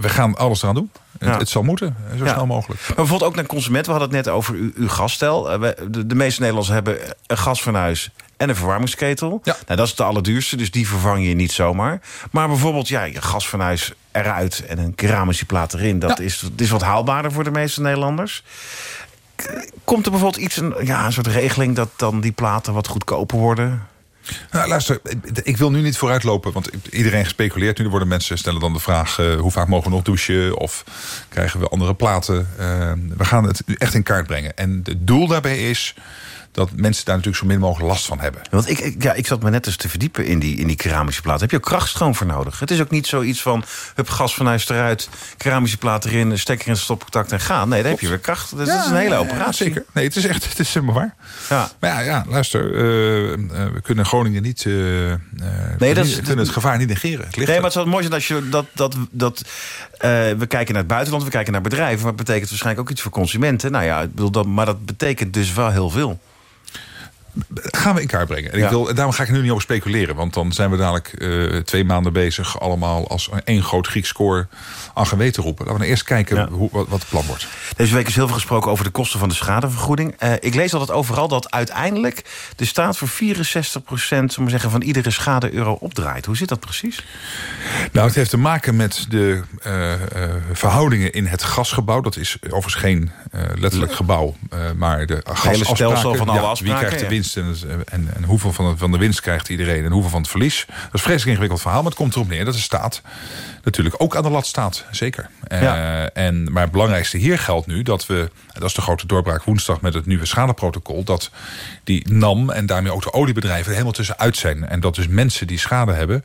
we gaan alles eraan doen. Ja. Het, het, zal moeten, zo ja. snel mogelijk. Maar bijvoorbeeld ook naar consument. We hadden het net over uw, uw gasstel. De, de, meeste Nederlanders hebben een gasfornuis en een verwarmingsketel. Ja. Nou, dat is de allerduurste, dus die vervang je niet zomaar. Maar bijvoorbeeld ja, je gasfornuis eruit en een keramische plaat erin... dat, is, dat is wat haalbaarder voor de meeste Nederlanders. Komt er bijvoorbeeld iets, een, ja, een soort regeling... dat dan die platen wat goedkoper worden? Nou, luister, ik wil nu niet vooruitlopen, want iedereen gespeculeerd. Nu worden mensen stellen dan de vraag: uh, hoe vaak mogen we nog douchen? Of krijgen we andere platen? Uh, we gaan het echt in kaart brengen. En het doel daarbij is dat mensen daar natuurlijk zo min mogelijk last van hebben. Want ik, ik, ja, ik zat me net eens te verdiepen in die, in die keramische plaat. Heb je ook krachtstroom voor nodig? Het is ook niet zoiets van, hup, gas vanuit eruit... keramische plaat erin, stekker in stopcontact en gaan. Nee, dan heb je weer kracht. Dus ja, dat is een hele operatie. Ja, zeker. Nee, het is echt, het is helemaal waar. Ja. Maar ja, ja luister, uh, we kunnen Groningen niet... Uh, nee, dat is, kunnen het gevaar niet negeren. Het ligt nee, maar het is wel mooi zijn als je dat... dat, dat we kijken naar het buitenland, we kijken naar bedrijven... maar het betekent waarschijnlijk ook iets voor consumenten. Nou ja, ik bedoel, dat, maar dat betekent dus wel heel veel gaan we in kaart brengen. En ik wil, daarom ga ik er nu niet over speculeren. Want dan zijn we dadelijk uh, twee maanden bezig... allemaal als één groot Grieks koor aan geweten roepen. Laten we nou eerst kijken ja. hoe, wat, wat, het plan wordt. Deze week is heel veel gesproken over de kosten van de schadevergoeding. Uh, ik lees altijd overal dat uiteindelijk de staat voor 64 procent zeggen, van iedere schade-euro opdraait. Hoe zit dat precies? Nou, het heeft te maken met de uh, verhoudingen in het gasgebouw. Dat is overigens geen letterlijk gebouw, maar de gasafspraken. van alle ja, Wie krijgt de winst en, en, en, hoeveel van de, van de winst krijgt iedereen en hoeveel van het verlies? Dat is een vreselijk ingewikkeld verhaal, maar het komt erop neer dat de staat natuurlijk ook aan de lat staat. Zeker. Ja. Uh, en, maar het belangrijkste hier geldt nu dat we, dat is de grote doorbraak woensdag met het nieuwe schadeprotocol, dat die NAM en daarmee ook de oliebedrijven er helemaal tussenuit zijn. En dat dus mensen die schade hebben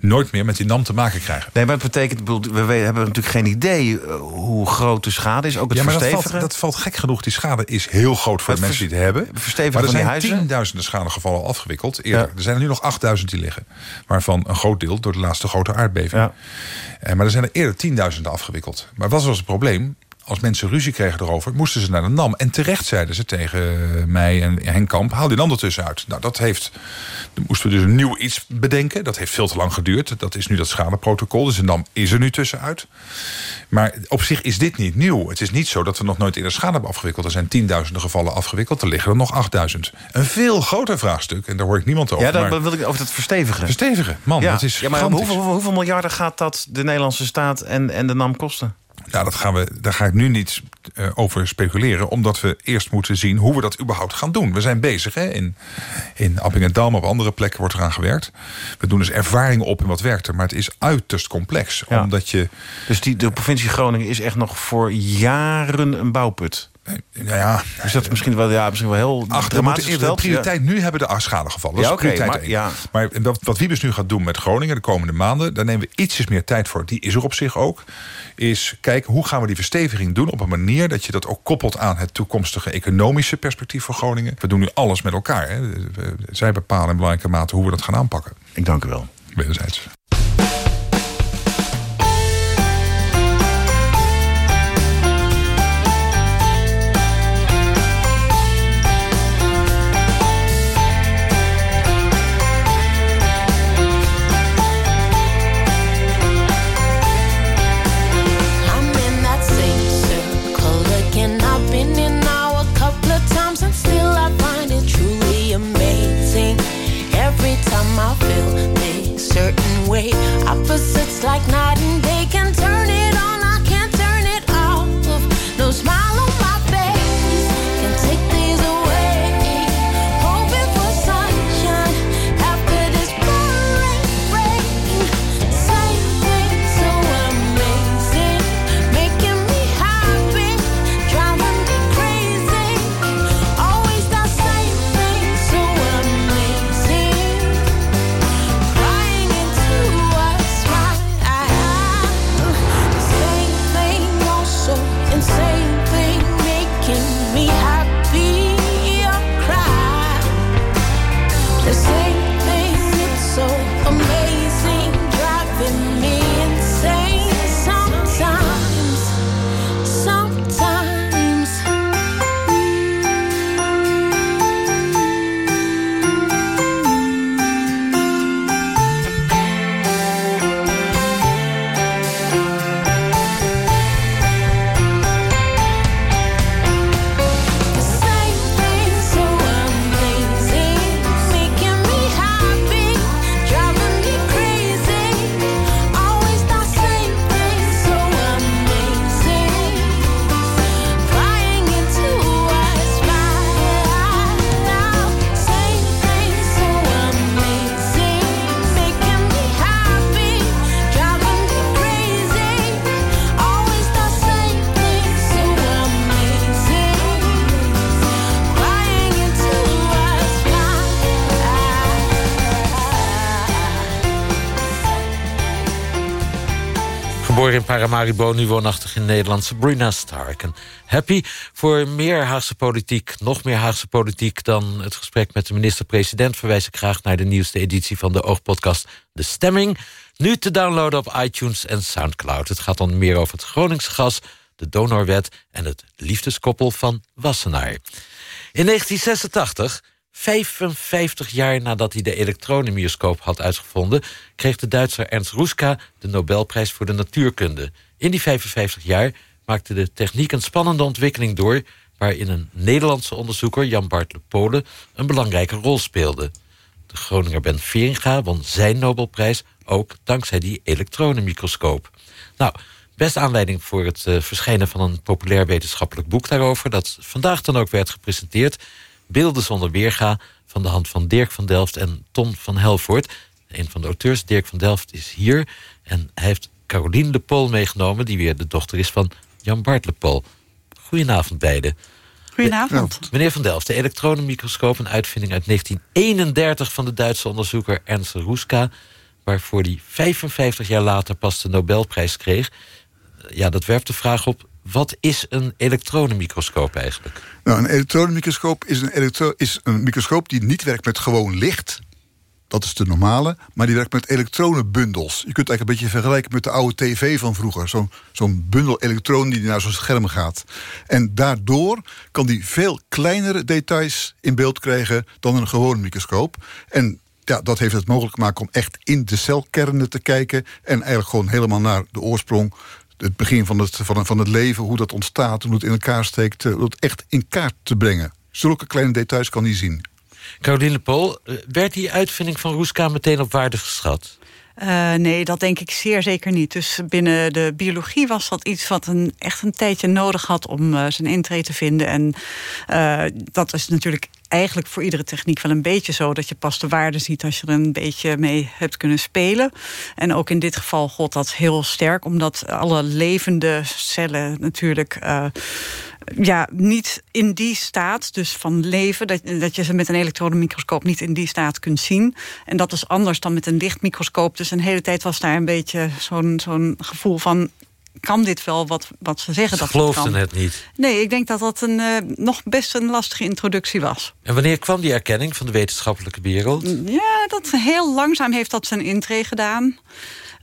nooit meer met die NAM te maken krijgen. Nee, maar het betekent, we hebben natuurlijk geen idee eh, hoe groot de schade is. Ook het ja, maar dat valt, dat valt gek genoeg. Die schade is heel groot voor de mensen die het hebben. Verstevigen maar er zijn tienduizenden schadegevallen afgewikkeld. Eerder. Ja. Er zijn er nu nog 8000 die liggen. Waarvan een groot deel door de laatste grote aardbeving. Ja. Uh, maar er zijn er eerder tienduizenden afgewikkeld. Maar wat was het probleem? Als mensen ruzie kregen erover, moesten ze naar de NAM. En terecht zeiden ze tegen mij en Henk Kamp... haal die NAM ertussen uit. Nou, dat heeft... Dan moesten we dus een nieuw iets bedenken. Dat heeft veel te lang geduurd. Dat is nu dat schadeprotocol. Dus de NAM is er nu tussenuit. Maar op zich is dit niet nieuw. Het is niet zo dat we nog nooit eerder schade hebben afgewikkeld. Er zijn tienduizenden gevallen afgewikkeld. Er liggen er nog 8000. Een veel groter vraagstuk. En daar hoor ik niemand over. Ja, dan wil ik over het verstevigen. Verstevigen. Man, ja. dat is ja, maar hoeveel, hoeveel miljarden gaat dat de Nederlandse staat en, en de NAM kosten? Nou, dat gaan we, daar ga ik nu niet uh, over speculeren. Omdat we eerst moeten zien hoe we dat überhaupt gaan doen. We zijn bezig. Hè? In, in Appingedam, op andere plekken wordt eraan gewerkt. We doen dus ervaringen op en wat werkt er. Maar het is uiterst complex. Ja. Omdat je... Dus die, de provincie Groningen is echt nog voor jaren een bouwput? Nou ja, is dat misschien wel, ja, misschien wel heel Ach, dramatisch gesteld? De prioriteit ja. nu hebben de schadegevallen. Dat ja, is okay, prioriteit maar, ja. maar wat, wat Wiebes nu gaat doen met Groningen de komende maanden... daar nemen we ietsjes meer tijd voor. Die is er op zich ook. Is kijken hoe gaan we die versteviging doen op een manier... dat je dat ook koppelt aan het toekomstige economische perspectief voor Groningen. We doen nu alles met elkaar. Hè. Zij bepalen in belangrijke mate hoe we dat gaan aanpakken. Ik dank u wel. Wederzijds. it's like night and day. The Paramaribo, nu woonachtig in Nederland, Sabrina Stark. En happy voor meer Haagse politiek, nog meer Haagse politiek... dan het gesprek met de minister-president... verwijs ik graag naar de nieuwste editie van de Oogpodcast De Stemming. Nu te downloaden op iTunes en Soundcloud. Het gaat dan meer over het Groningse gas, de donorwet... en het liefdeskoppel van Wassenaar. In 1986 55 jaar nadat hij de elektronenmicroscoop had uitgevonden... kreeg de Duitser Ernst Ruska de Nobelprijs voor de natuurkunde. In die 55 jaar maakte de techniek een spannende ontwikkeling door... waarin een Nederlandse onderzoeker, Jan Bartle Polen... een belangrijke rol speelde. De Groninger Ben Veringa won zijn Nobelprijs... ook dankzij die elektronenmicroscoop. Nou, best aanleiding voor het eh, verschijnen van een populair wetenschappelijk boek daarover... dat vandaag dan ook werd gepresenteerd... Beelden zonder weerga van de hand van Dirk van Delft en Tom van Helvoort. Een van de auteurs, Dirk van Delft, is hier. En hij heeft Caroline de Pool meegenomen... die weer de dochter is van Jan Bart de Pool. Goedenavond beiden. Goedenavond. Meneer Van Delft, de elektronenmicroscoop... een uitvinding uit 1931 van de Duitse onderzoeker Ernst Ruska... waarvoor hij 55 jaar later pas de Nobelprijs kreeg. Ja, dat werpt de vraag op... wat is een elektronenmicroscoop eigenlijk? Nou, een elektronenmicroscoop is een, elektro is een microscoop die niet werkt met gewoon licht. Dat is de normale, maar die werkt met elektronenbundels. Je kunt eigenlijk een beetje vergelijken met de oude tv van vroeger. Zo'n zo'n bundel elektronen die naar zo'n scherm gaat. En daardoor kan die veel kleinere details in beeld krijgen... dan een gewone microscoop. En ja, dat heeft het mogelijk gemaakt om echt in de celkernen te kijken... en eigenlijk gewoon helemaal naar de oorsprong het begin van het, van, van het leven, hoe dat ontstaat, hoe het in elkaar steekt, eh, dat echt in kaart te brengen. Zulke kleine details kan hij zien. Caroline Pool, eh, werd die uitvinding van Roeska meteen op waarde geschat? Uh, nee, dat denk ik zeer zeker niet. Dus binnen de biologie was dat iets wat een, echt een tijdje nodig had om uh, zijn intrede te vinden. En dat is natuurlijk eigenlijk voor iedere techniek wel een beetje zo... dat je pas de waarde ziet als je er een beetje mee hebt kunnen spelen. En ook in dit geval god dat heel sterk... omdat alle levende cellen natuurlijk ja, niet in die staat, dus van leven... Dat, dat je ze met een elektronenmicroscoop niet in die staat kunt zien. En dat is anders dan met een lichtmicroscoop. Dus een hele tijd was daar een beetje zo'n zo'n gevoel van kan dit wel wat, wat ze zeggen ze dat geloofden het kan? het niet. Nee, ik denk dat dat een, uh, nog best een lastige introductie was. En wanneer kwam die erkenning van de wetenschappelijke wereld? Ja, dat heel langzaam heeft dat zijn intree gedaan.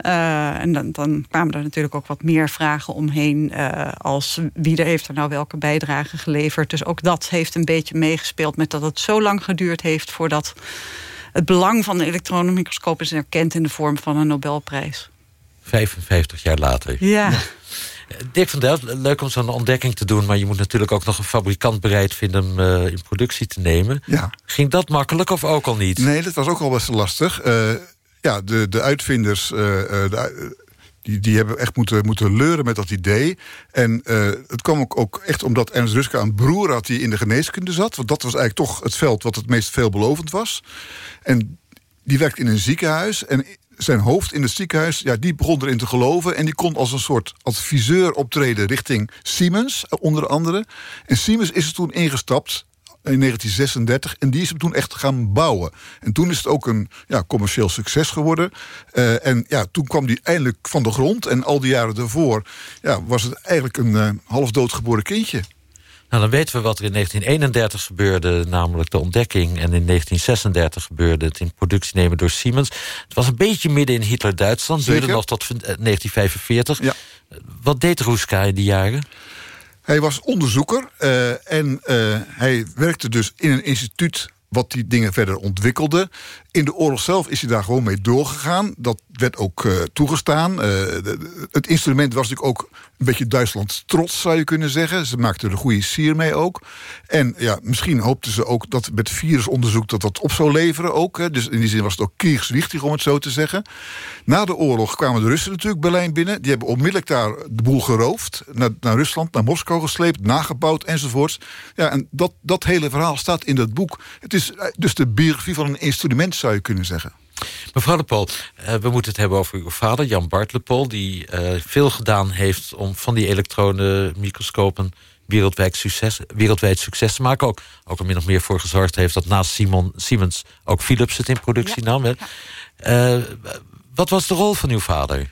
Uh, en dan, dan, kwamen er natuurlijk ook wat meer vragen omheen... Uh, als wie er heeft er nou welke bijdrage geleverd. Dus ook dat heeft een beetje meegespeeld... met dat het zo lang geduurd heeft voordat het belang van de elektronenmicroscoop... is erkend in de vorm van een Nobelprijs. 55 jaar later. Ja. Dirk van Delft, leuk om zo'n ontdekking te doen... maar je moet natuurlijk ook nog een fabrikant bereid vinden... hem uh, in productie te nemen. Ja. Ging dat makkelijk of ook al niet? Nee, dat was ook al best lastig. Uh, ja, de, de uitvinders... Uh, de, die, die hebben echt moeten, moeten leuren met dat idee. En eh, het kwam ook, ook echt omdat Ernst Ruska een broer had... die in de geneeskunde zat. Want dat was eigenlijk toch het veld wat het meest veelbelovend was. En die werkte in een ziekenhuis. En zijn hoofd in het ziekenhuis, ja, die begon erin te geloven... en die kon als een soort adviseur optreden richting Siemens, eh, onder andere. En Siemens is er toen ingestapt in 1936 en die is hem toen echt gaan bouwen. En toen is het ook een ja, commercieel succes geworden. Eh, en ja, toen kwam die eindelijk van de grond. En al die jaren daarvoor ja, was het eigenlijk een uh, half doodgeboren kindje. Nou, dan weten we wat er in 1931 gebeurde, namelijk de ontdekking. En in 1936 gebeurde het in productie nemen door Siemens. Het was een beetje midden in Hitler-Duitsland. duurde nog tot 1945. Ja. Wat deed Roeska in die jaren? Hij was onderzoeker uh, en uh, hij werkte dus in een instituut wat die dingen verder ontwikkelde. In de oorlog zelf is hij daar gewoon mee doorgegaan. Dat werd ook uh, toegestaan. De, het instrument was natuurlijk ook een beetje Duitslands trots, zou je kunnen zeggen. Ze maakten er goede sier mee ook. En ja, misschien hoopten ze ook dat met virusonderzoek dat dat op zou leveren ook. Dus in die zin was het ook kriegswichtig, om het zo te zeggen. Na de oorlog kwamen de Russen natuurlijk Berlijn binnen. Die hebben onmiddellijk daar de boel geroofd. Naar, naar Rusland, naar Moskou gesleept, nagebouwd enzovoorts. Ja, en dat, dat hele verhaal staat in dat boek. Het is dus de biografie van een instrument, zou je kunnen zeggen. Mevrouw de Pol, uh, we moeten het hebben over uw vader, Jan Bart de Pol... die uh, veel gedaan heeft om van die elektronenmicroscopen wereldwijd succes, wereldwijd succes te maken. Ook, ook er min of meer voor gezorgd heeft dat naast Simon, Siemens... ook Philips het in productie ja. nam. Uh, wat was de rol van uw vader?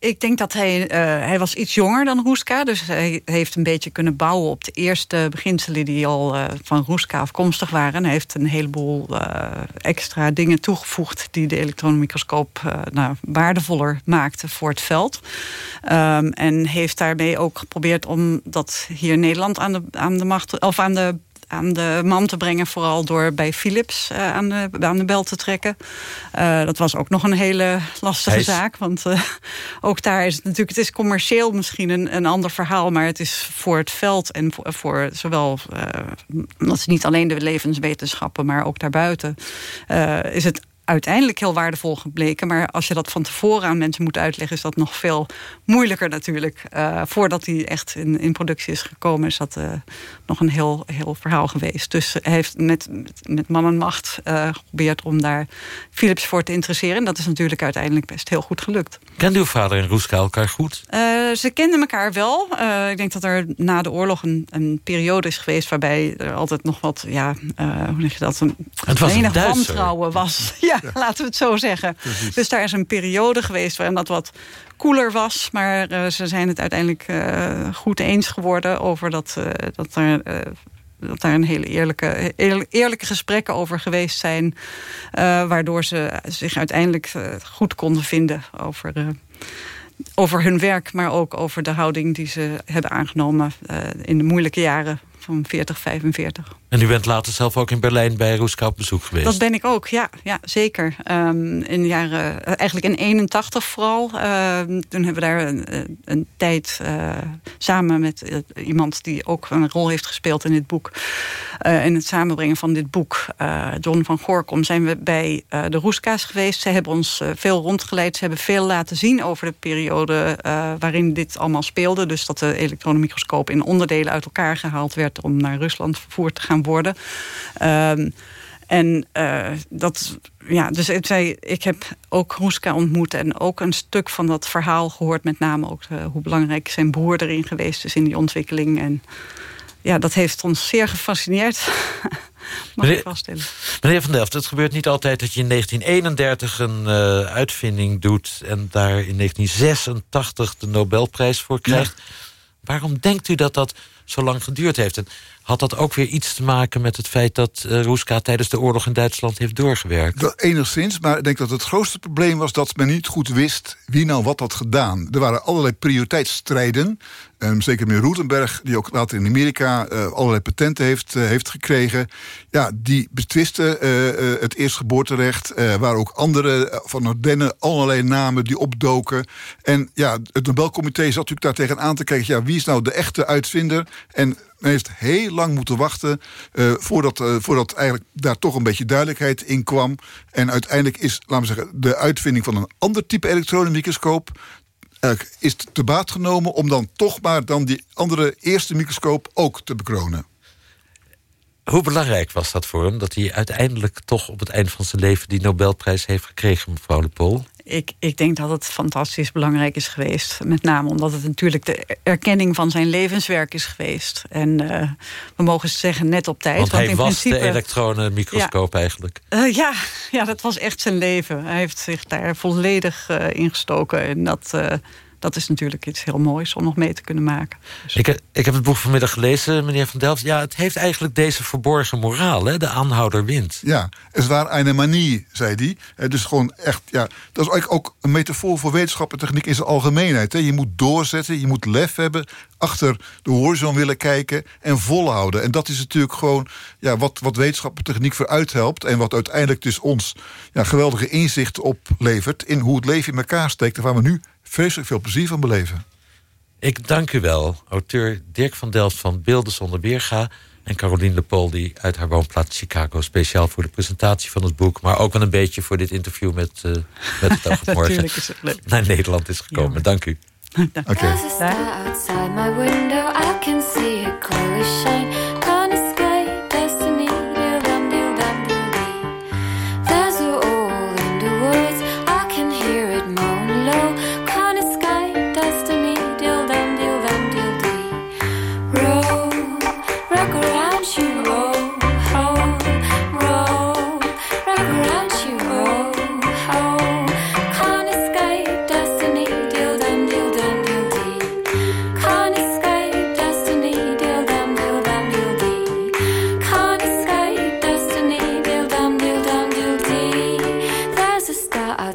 Ik denk dat hij, uh, hij was iets jonger dan Roeska. Dus hij heeft een beetje kunnen bouwen op de eerste beginselen... die al uh, van Roeska afkomstig waren. Hij heeft een heleboel uh, extra dingen toegevoegd... die de elektronenmicroscoop nou, waardevoller maakten voor het veld. Um, en heeft daarmee ook geprobeerd om dat hier in Nederland... aan de, aan de, macht, of aan de aan de man te brengen. Vooral door bij Philips uh, aan, de, aan de bel te trekken. Uh, dat was ook nog een hele lastige is... zaak. Want uh, ook daar is het natuurlijk... Het is commercieel misschien een, een ander verhaal. Maar het is voor het veld en voor, voor zowel... dat is niet alleen de levenswetenschappen, maar ook daarbuiten... is het uiteindelijk heel waardevol gebleken. Maar als je dat van tevoren aan mensen moet uitleggen... is dat nog veel moeilijker natuurlijk. Uh, voordat hij echt in, in productie is gekomen... is dat uh, nog een heel, heel verhaal geweest. Dus hij heeft met, met, met man en macht uh, geprobeerd... om daar Philips voor te interesseren. En dat is natuurlijk uiteindelijk best heel goed gelukt. Kende uw vader en Roeska elkaar goed? ze kenden elkaar wel. ik denk dat er na de oorlog een, een periode is geweest... waarbij er altijd nog wat, ja, hoe zeg je dat... Een, het was enig wantrouwen was. Ja, ja, laten we het zo zeggen. Precies. Dus daar is een periode geweest waarin dat wat koeler was. Maar uh, ze zijn het uiteindelijk uh, goed eens geworden over dat, uh, dat er dat daar een hele eerlijke, eerlijke gesprekken over geweest zijn. Uh, waardoor ze zich uiteindelijk uh, goed konden vinden over, uh, over hun werk... maar ook over de houding die ze hebben aangenomen in de moeilijke jaren van 40, 45. En u bent later zelf ook in Berlijn bij Roeska op bezoek geweest? Dat ben ik ook, ja, ja zeker. Um, in jaren, eigenlijk in 81 vooral. Uh, toen hebben we daar een, een tijd uh, samen met iemand... die ook een rol heeft gespeeld in dit boek... in het samenbrengen van dit boek, John van Gorkom... zijn we bij de Roeska's geweest. Ze hebben ons veel rondgeleid. Ze hebben veel laten zien over de periode waarin dit allemaal speelde. Dus dat de elektronenmicroscoop in onderdelen uit elkaar gehaald werd... om naar Rusland vervoerd te gaan worden. Um, en uh, dat, ja, dus het zei, ik heb ook Roeska ontmoet en ook een stuk van dat verhaal gehoord. Met name ook uh, hoe belangrijk zijn broer erin geweest is in die ontwikkeling. En ja, dat heeft ons zeer gefascineerd. Mag meneer, ik vaststellen. Meneer Van Delft, het gebeurt niet altijd dat je in 1931 een uh, uitvinding doet... en daar in 1986 de Nobelprijs voor krijgt. Ja. Waarom denkt u dat dat zo lang geduurd heeft? En had dat ook weer iets te maken met het feit dat uh, Roeska tijdens de oorlog in Duitsland heeft doorgewerkt? Dat, enigszins, maar ik denk dat het grootste probleem was dat men niet goed wist wie nou wat had gedaan. Er waren allerlei prioriteitsstrijden. Um, zeker meneer Roetenberg, die ook later in Amerika uh, allerlei patenten heeft, uh, heeft gekregen. Ja, die betwisten uh, het eerstgeboorterecht. Er waren ook andere van Ardennen, allerlei namen die opdoken. En ja, het Nobelcomité zat natuurlijk daar tegenaan te kijken. Ja, wie is nou de echte uitvinder? En men heeft heel lang moeten wachten voordat, voordat eigenlijk daar toch een beetje duidelijkheid in kwam. En uiteindelijk is, laten we zeggen, de uitvinding van een ander type elektronenmicroscoop eh, is te baat genomen om dan toch maar dan die andere eerste microscoop ook te bekronen. Hoe belangrijk was dat voor hem dat hij uiteindelijk toch op het eind van zijn leven die Nobelprijs heeft gekregen, mevrouw de Pool? Ik, ik denk dat het fantastisch belangrijk is geweest. Met name omdat het natuurlijk de erkenning van zijn levenswerk is geweest. En eh, we mogen zeggen net op tijd. Want hij in was principe, de elektronenmicroscoop eigenlijk. Eh, ja, ja, dat was echt zijn leven. Hij heeft zich daar volledig eh, ingestoken. En dat, dat is natuurlijk iets heel moois om nog mee te kunnen maken. Ik, he- ik heb het boek vanmiddag gelezen, meneer Van Delft. Ja, het heeft eigenlijk deze verborgen moraal, hè? de aanhouder wint. Ja, het waar een manie, zei hij. Eh, Dus gewoon echt, ja, dat is eigenlijk ook een metafoor voor wetenschap en techniek in zijn algemeenheid. Hè. Je moet doorzetten, je moet lef hebben, achter de horizon willen kijken en volhouden. En dat is natuurlijk gewoon ja, wat, wat wetenschap en techniek vooruit helpt. En wat uiteindelijk dus ons ja, geweldige inzicht oplevert in hoe het leven in elkaar steekt. En waar we nu vreselijk veel plezier van beleven. Ik dank u wel, auteur Dirk van Delft van Beelden zonder Weerga... en Caroline de Pool, die uit haar woonplaats Chicago... speciaal voor de presentatie van het boek... maar ook wel een beetje voor dit interview met, eh, met het op morgen... Natuurlijk is het leuk. naar Nederland is gekomen. Dank u. Oké. There's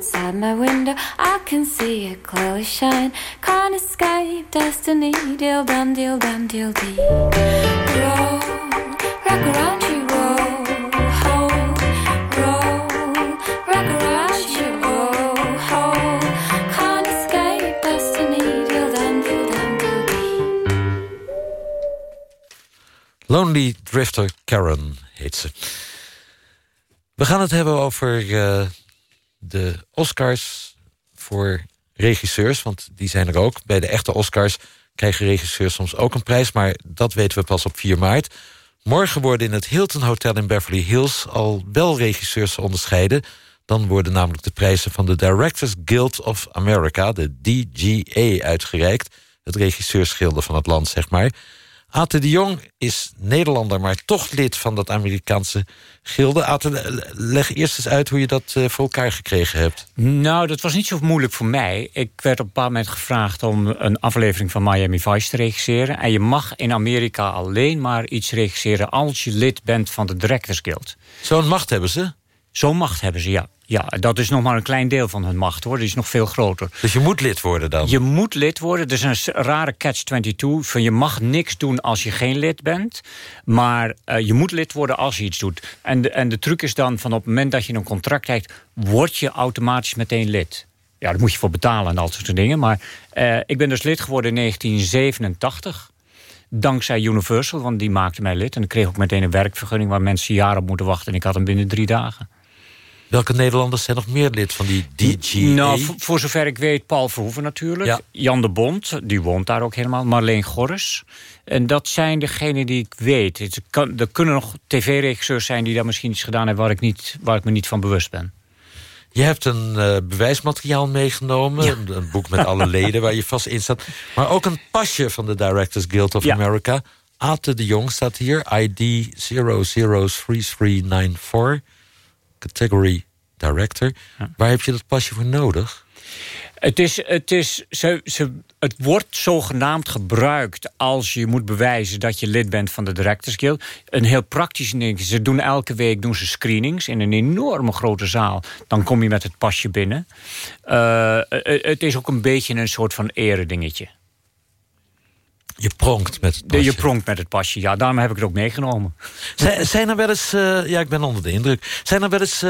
outside my window. I can see clearly shine. Can't escape destiny. Dil dum dil dum dil dee. Roll, rock around you. Lonely Drifter Karen heet ze. We gaan het hebben over eh, de Oscars voor regisseurs. Want die zijn er ook. Bij de echte Oscars krijgen regisseurs soms ook een prijs. Maar dat weten we pas op 4 maart. Morgen worden in het Hilton Hotel in Beverly Hills... al wel regisseurs onderscheiden. Dan worden namelijk de prijzen van de Directors Guild of America... de DGA uitgereikt. Het regisseursgilde van het land, zeg maar. Ate de Jong is Nederlander, maar toch lid van dat Amerikaanse gilde. Ate, leg eerst eens uit hoe je dat eh, voor elkaar gekregen hebt. Nou, dat was niet zo moeilijk voor mij. Ik werd op een bepaald moment gevraagd om een aflevering van Miami Vice te regisseren. En je mag in Amerika alleen maar iets regisseren als je lid bent van de Directors Guild. Zo'n macht hebben ze? Zo'n macht hebben ze, ja. Ja, dat is nog maar een klein deel van hun macht, hoor. Die is nog veel groter. Dus je moet lid worden dan? Je moet lid worden. Er is een rare catch-22 van je mag niks doen als je geen lid bent. Maar eh, je moet lid worden als je iets doet. En de, en de truc is dan van op het moment dat je een contract krijgt... word je automatisch meteen lid. Ja, daar moet je voor betalen en al dat soort dingen. Maar eh, ik ben dus lid geworden in 1987. Dankzij Universal, want die maakte mij lid. En ik kreeg ook meteen een werkvergunning... waar mensen jaren op moeten wachten. En ik had hem binnen drie dagen. Welke Nederlanders zijn nog meer lid van die DGA? Nou, voor, voor zover ik weet, Paul Verhoeven natuurlijk. Ja. Jan de Bond, die woont daar ook helemaal. Marleen Gorres. En dat zijn degenen die ik weet. Het kan, er kunnen nog tv-regisseurs zijn die daar misschien iets gedaan hebben... waar ik, niet, waar ik me niet van bewust ben. Je hebt een eh, bewijsmateriaal meegenomen. Een, een boek met alle leden waar je vast in staat. Maar ook een pasje van de Directors Guild of Ja. America. Ate de Jong staat hier. ID 003394. Category Director. Waar heb je dat pasje voor nodig? Het, is, het, is, ze, ze, het wordt zogenaamd gebruikt als je moet bewijzen dat je lid bent van de Directors Guild. Een heel praktisch ding. Ze doen elke week doen ze screenings in een enorme grote zaal. Dan kom je met het pasje binnen. Eh, het het is ook een beetje een soort van eredingetje. Je pronkt met het De- Je pronkt met het pasje, ja. Daarom heb ik het ook meegenomen. Zijn, zijn er wel eens... eh, ja, ik ben onder de indruk. Zijn er wel eens...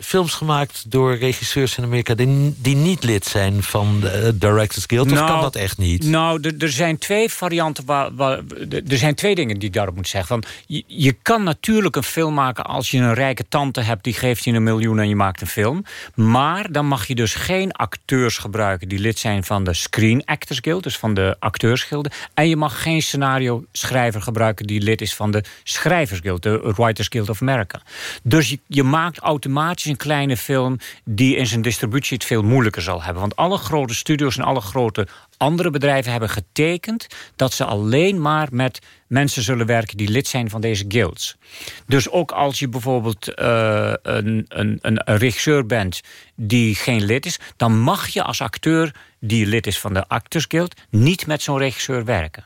films gemaakt door regisseurs in Amerika... die, die niet lid zijn van de eh, Directors Guild? of kan dat echt niet? Nou, er- zijn twee varianten. Waar, waar, er zijn twee dingen die ik daarop moet zeggen. Van, je, je kan natuurlijk een film maken als je een rijke tante hebt... die geeft je een miljoen en je maakt een film. Maar dan mag je dus geen acteurs gebruiken... die lid zijn van de Screen Actors Guild, dus van de acteursgilde. En je mag geen scenario schrijver gebruiken... die lid is van de Schrijvers Guild, de Writers Guild of America. Dus je, je maakt automatisch een kleine film... die in zijn distributie het veel moeilijker zal hebben. Want alle grote studios en alle grote andere bedrijven hebben getekend... dat ze alleen maar met mensen zullen werken die lid zijn van deze guilds. Dus ook als je bijvoorbeeld eh, een, een, een, een regisseur bent die geen lid is... dan mag je als acteur die lid is van de Actors Guild... niet met zo'n regisseur werken.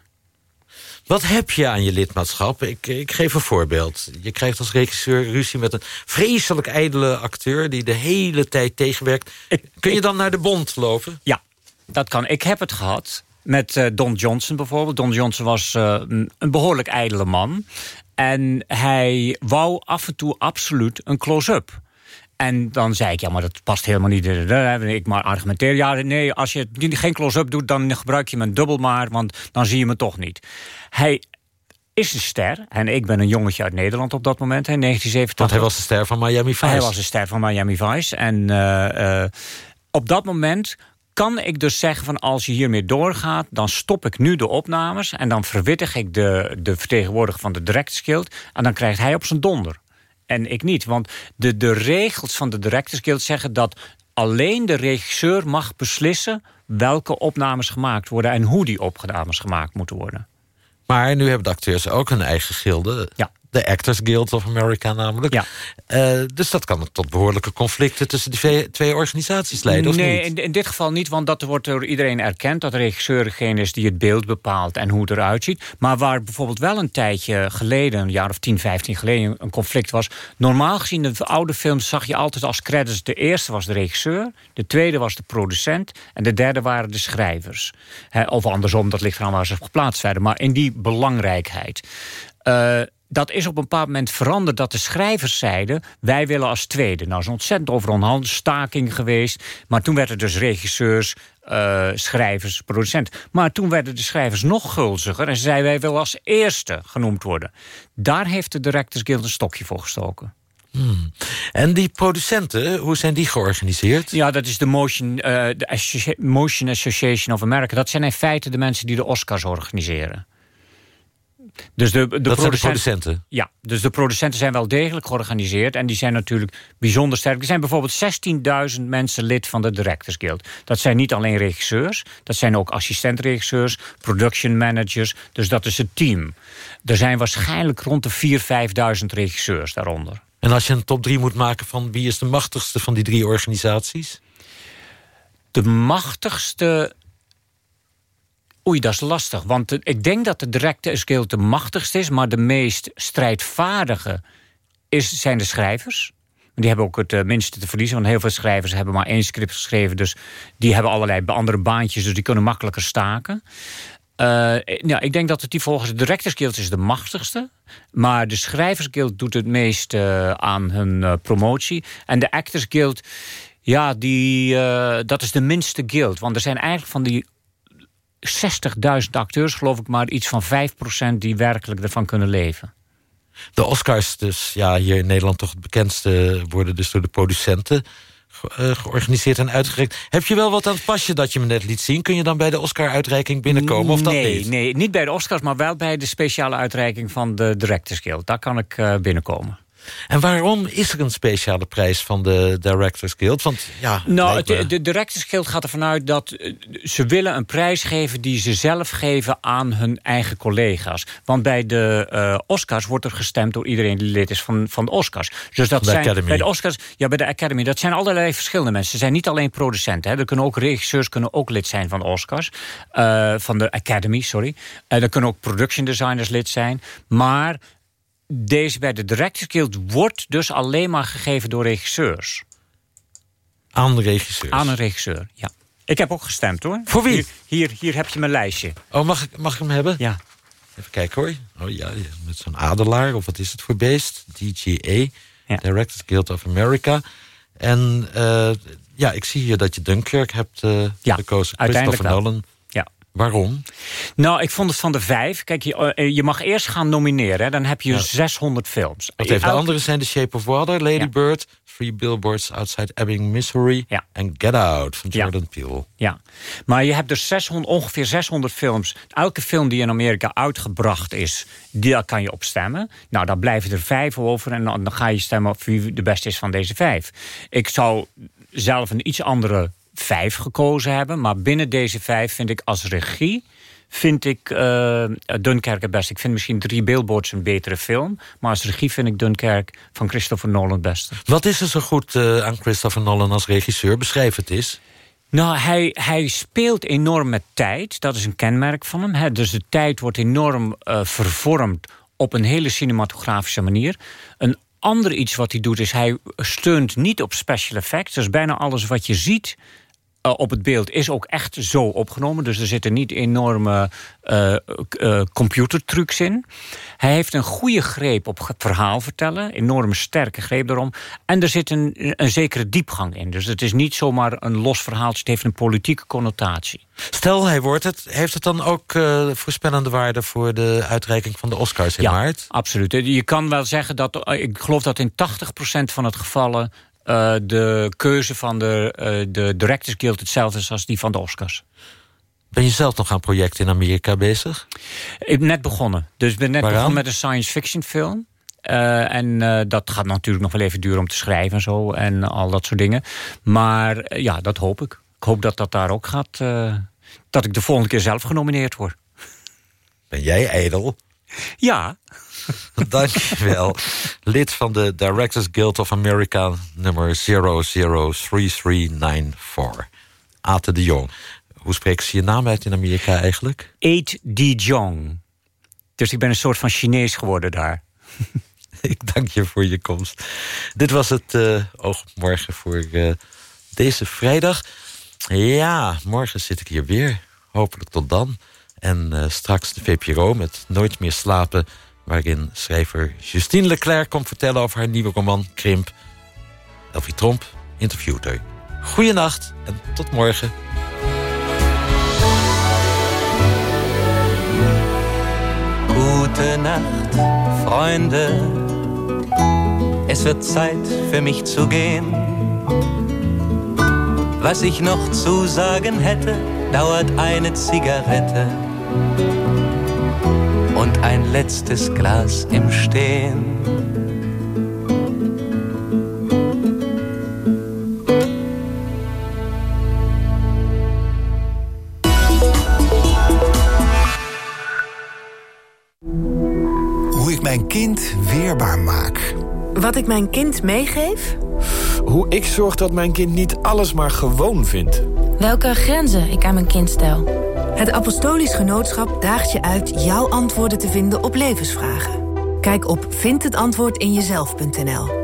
Wat heb je aan je lidmaatschap? Ik, ik geef een voorbeeld. Je krijgt als regisseur ruzie met een vreselijk ijdele acteur... die de hele tijd tegenwerkt. Kun je dan naar de bond lopen? Ja, dat kan. Ik heb het gehad met eh, Don Johnson bijvoorbeeld. Don Johnson was eh, een- een behoorlijk ijdele man. En hij wou af en toe absoluut een close-up. En dan zei ik, ja, maar dat past helemaal niet. Ik maar argumenteer, ja, nee, als je geen close-up doet... dan gebruik je mijn dubbel maar, want dan zie je me toch niet. Hij is een ster. En ik ben een jongetje uit Nederland op dat moment, in 1970. Want hij was de ster van Miami Vice. Hij was de ster van Miami Vice. En eh, eh, op dat moment kan ik dus zeggen van als je hiermee doorgaat... dan stop ik nu de opnames en dan verwittig ik de, de vertegenwoordiger van de Directors Guild... en dan krijgt hij op zijn donder. En ik niet, want de, de regels van de Directors Guild zeggen... dat alleen de regisseur mag beslissen welke opnames gemaakt worden... en hoe die opnames gemaakt moeten worden. Maar nu hebben de acteurs ook een eigen gilde. De Actors Guild of America namelijk. Eh, dus dat kan tot behoorlijke conflicten... tussen die twee, organisaties leiden, of nee, niet? In, in dit geval niet, want dat wordt door iedereen erkend... dat de regisseur degene is die het beeld bepaalt en hoe het eruit ziet. Maar waar bijvoorbeeld wel een tijdje geleden... een jaar of 10, 15 geleden een conflict was... normaal gezien de oude films zag je altijd als credits... de eerste was de regisseur, de tweede was de producent... en de derde waren de schrijvers. Of andersom, dat ligt eraan waar ze geplaatst werden. Maar in die belangrijkheid... Eh, dat is op een bepaald moment veranderd dat de schrijvers zeiden... wij willen als tweede. Nou, is ontzettend over staking geweest. Maar toen werden dus regisseurs, eh, schrijvers, producent. Maar toen werden de schrijvers nog gulziger... en ze zeiden wij willen als eerste genoemd worden. Daar heeft de Directors Guild een stokje voor gestoken. Hmm. En die producenten, hoe zijn die georganiseerd? Ja, dat is de Motion, eh, de Associ- Motion Association of America. Dat zijn in feite de mensen die de Oscars organiseren. Dus de, de, zijn de producenten? Ja, dus de producenten zijn wel degelijk georganiseerd. En die zijn natuurlijk bijzonder sterk. Er zijn bijvoorbeeld 16.000 mensen lid van de Directors Guild. Dat zijn niet alleen regisseurs. Dat zijn ook assistentregisseurs, production managers. Dus dat is het team. Er zijn waarschijnlijk rond de 4.000, 5.000 regisseurs daaronder. En als je een top 3 moet maken van wie is de machtigste van die drie organisaties? De machtigste... Oei, dat is lastig. Want de- ik denk dat de Directors Guild de machtigste is... maar de meest strijdvaardige is, zijn de schrijvers. Die hebben ook het eh, minste te verliezen. Want heel veel schrijvers hebben maar één script geschreven. Dus die hebben allerlei andere baantjes. Dus die kunnen makkelijker staken. Eh, nou, ik denk dat het die volgens de Directors Guild is de machtigste. Maar de Schrijvers Guild doet het meest eh, aan hun eh, promotie. En de Actors Guild, ja, die, eh, dat is de minste guild. Want er zijn eigenlijk van die 60.000 acteurs, geloof ik, maar iets van 5% die werkelijk ervan kunnen leven. De Oscars, dus ja, hier in Nederland toch het bekendste... worden dus door de producenten eh, georganiseerd en uitgereikt. Heb je wel wat aan het pasje dat je me net liet zien? Kun je dan bij de Oscar-uitreiking binnenkomen of dat nee, niet? Nee, niet bij de Oscars, maar wel bij de speciale uitreiking van de Directors Guild. Daar kan ik eh, binnenkomen. En waarom is er een speciale prijs van de Directors Guild? Want ja, Nou, de Directors Guild gaat ervan uit dat eh, ze willen een prijs geven... die ze zelf geven aan hun eigen collega's. Want bij de eh, Oscars wordt er gestemd door iedereen die lid is van, van de Oscars. Dus dat De zijn, Academy. Bij de Oscars, ja, bij de Academy. Dat zijn allerlei verschillende mensen. Ze zijn niet alleen producenten. Hè. Er kunnen ook regisseurs kunnen ook lid zijn van de Oscars. Eh, van de Academy, sorry. Eh, er kunnen ook production designers lid zijn. Maar deze bij de Directors Guild wordt dus alleen maar gegeven door regisseurs. Aan de regisseurs? Aan een regisseur, ja. Ik heb ook gestemd, hoor. Voor wie? Hier, hier, hier heb je mijn lijstje. Oh, mag ik, mag ik hem hebben? Ja. Even kijken hoor. Oh ja, met zo'n adelaar, of wat is het voor beest? DGA, Directors Guild of America. En eh, ja, ik zie hier dat je Dunkirk hebt uh, ja, gekozen. Uiteindelijk Christopher Nolan. Waarom? Nou, ik vond het van de vijf. Kijk, je, eh, je mag eerst gaan nomineren. Hè, dan heb je Ja. 600 films. Wat even, de andere zijn The Shape of Water, Lady Ja. Bird... Three Billboards Outside Ebbing, Missouri... en Get Out van. Jordan Peele. Ja, maar je hebt dus 600, ongeveer 600 films. Elke film die in Amerika uitgebracht is, daar kan je op stemmen. Nou, dan blijven er vijf over en dan dan ga je stemmen op wie de beste is van deze vijf. Ik zou zelf een iets andere vijf gekozen hebben, maar binnen deze vijf vind ik als regie vind ik eh, Dunkirk het best. Ik vind misschien Drie Billboards een betere film. Maar als regie vind ik Dunkirk van Christopher Nolan het beste. Wat is er zo goed eh, aan Christopher Nolan als regisseur? Beschrijf het eens. Nou, hij, hij speelt enorm met tijd. Dat is een kenmerk van hem. Hè. Dus de tijd wordt enorm eh, vervormd op een hele cinematografische manier. Een ander iets wat hij doet is hij steunt niet op special effects. Dus bijna alles wat je ziet eh, op het beeld is ook echt zo opgenomen. Dus er zitten niet enorme eh, eh, computertrucs in. Hij heeft een goede greep op het verhaal vertellen. Enorme sterke greep daarom. En er zit een, een zekere diepgang in. Dus het is niet zomaar een los verhaaltje. Het heeft een politieke connotatie. Stel, hij wordt het. Heeft het dan ook voorspellende waarde... voor de uitreiking van de Oscars in ja, maart? absoluut. Je kan wel zeggen dat... Ik geloof dat in 80% van het gevallen... eh, de keuze van de, eh, de Directors Guild hetzelfde is als die van de Oscars. Ben je zelf nog aan projecten in Amerika bezig? Ik ben net begonnen. Dus ik ben net begonnen met een science fiction film. Eh, en dat gaat natuurlijk nog wel even duren om te schrijven en zo. En al dat soort dingen. Maar ja, dat hoop ik. Ik hoop dat dat daar ook gaat. dat ik de volgende keer zelf genomineerd word. Ben jij ijdel? Ja. Dankjewel. Lid van de Directors Guild of America nummer 003394. Ate de Jong. Hoe spreken ze je naam uit in Amerika eigenlijk? Eet Di Jong. Dus ik ben een soort van Chinees geworden daar. Ik dank je voor je komst. Dit was het eh, Oog op Morgen voor eh, deze vrijdag. Ja, morgen zit ik hier weer. Hopelijk tot dan. En eh, straks de VPRO met Nooit meer slapen... waarin schrijver Justine Leclerc komt vertellen over haar nieuwe roman Krimp. Elfie Tromp interviewt haar. Goeienacht en tot morgen. Gute Nacht, Freunde. Es wird Zeit für mich zu gehen. Was ich noch zu sagen hätte, dauert eine Zigarette und ein letztes Glas im Stehen. Hoe ik mijn kind weerbaar maak. Wat ik mijn kind meegeef? Hoe ik zorg dat mijn kind niet alles maar gewoon vindt. Welke grenzen ik aan mijn kind stel. Het Apostolisch Genootschap daagt je uit jouw antwoorden te vinden op levensvragen. Kijk op vindhetantwoordinjezelf.nl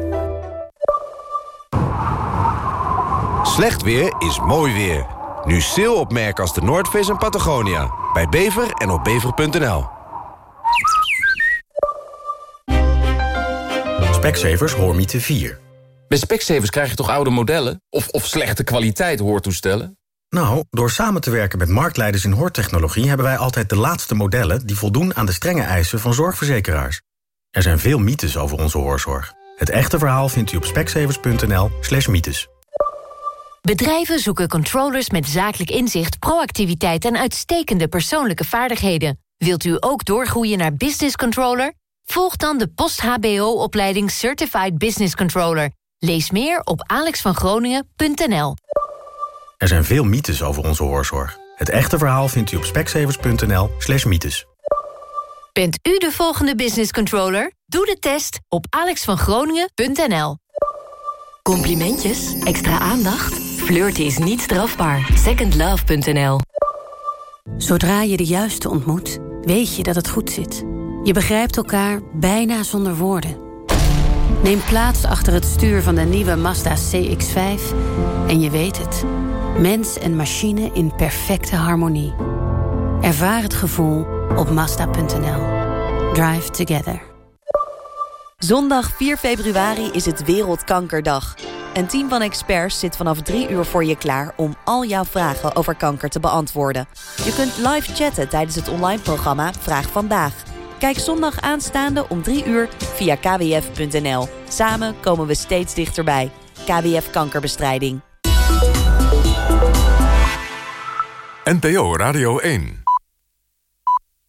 Slecht weer is mooi weer. Nu sale op merken als de Noordvis en Patagonia. Bij Bever en op bever.nl. Specsavers Hoormiete 4. Bij Specsavers krijg je toch oude modellen? Of, of slechte kwaliteit hoortoestellen? Nou, door samen te werken met marktleiders in hoortechnologie... hebben wij altijd de laatste modellen die voldoen aan de strenge eisen van zorgverzekeraars. Er zijn veel mythes over onze hoorzorg. Het echte verhaal vindt u op specsavers.nl slash mythes. Bedrijven zoeken controllers met zakelijk inzicht, proactiviteit en uitstekende persoonlijke vaardigheden. Wilt u ook doorgroeien naar business controller? Volg dan de post-HBO-opleiding Certified Business Controller. Lees meer op alexvangroningen.nl. Er zijn veel mythes over onze hoorzorg. Het echte verhaal vindt u op specsavers.nl slash mythes. Bent u de volgende business controller? Doe de test op alexvangroningen.nl. Complimentjes? Extra aandacht? Flirten is niet strafbaar. Secondlove.nl Zodra je de juiste ontmoet, weet je dat het goed zit. Je begrijpt elkaar bijna zonder woorden. Neem plaats achter het stuur van de nieuwe Mazda CX-5 en je weet het. Mens en machine in perfecte harmonie. Ervaar het gevoel op Mazda.nl. Drive together. Zondag 4 februari is het Wereldkankerdag. Een team van experts zit vanaf drie uur voor je klaar om al jouw vragen over kanker te beantwoorden. Je kunt live chatten tijdens het online programma Vraag Vandaag. Kijk zondag aanstaande om drie uur via kwf.nl. Samen komen we steeds dichterbij. KWF Kankerbestrijding. NPO Radio 1.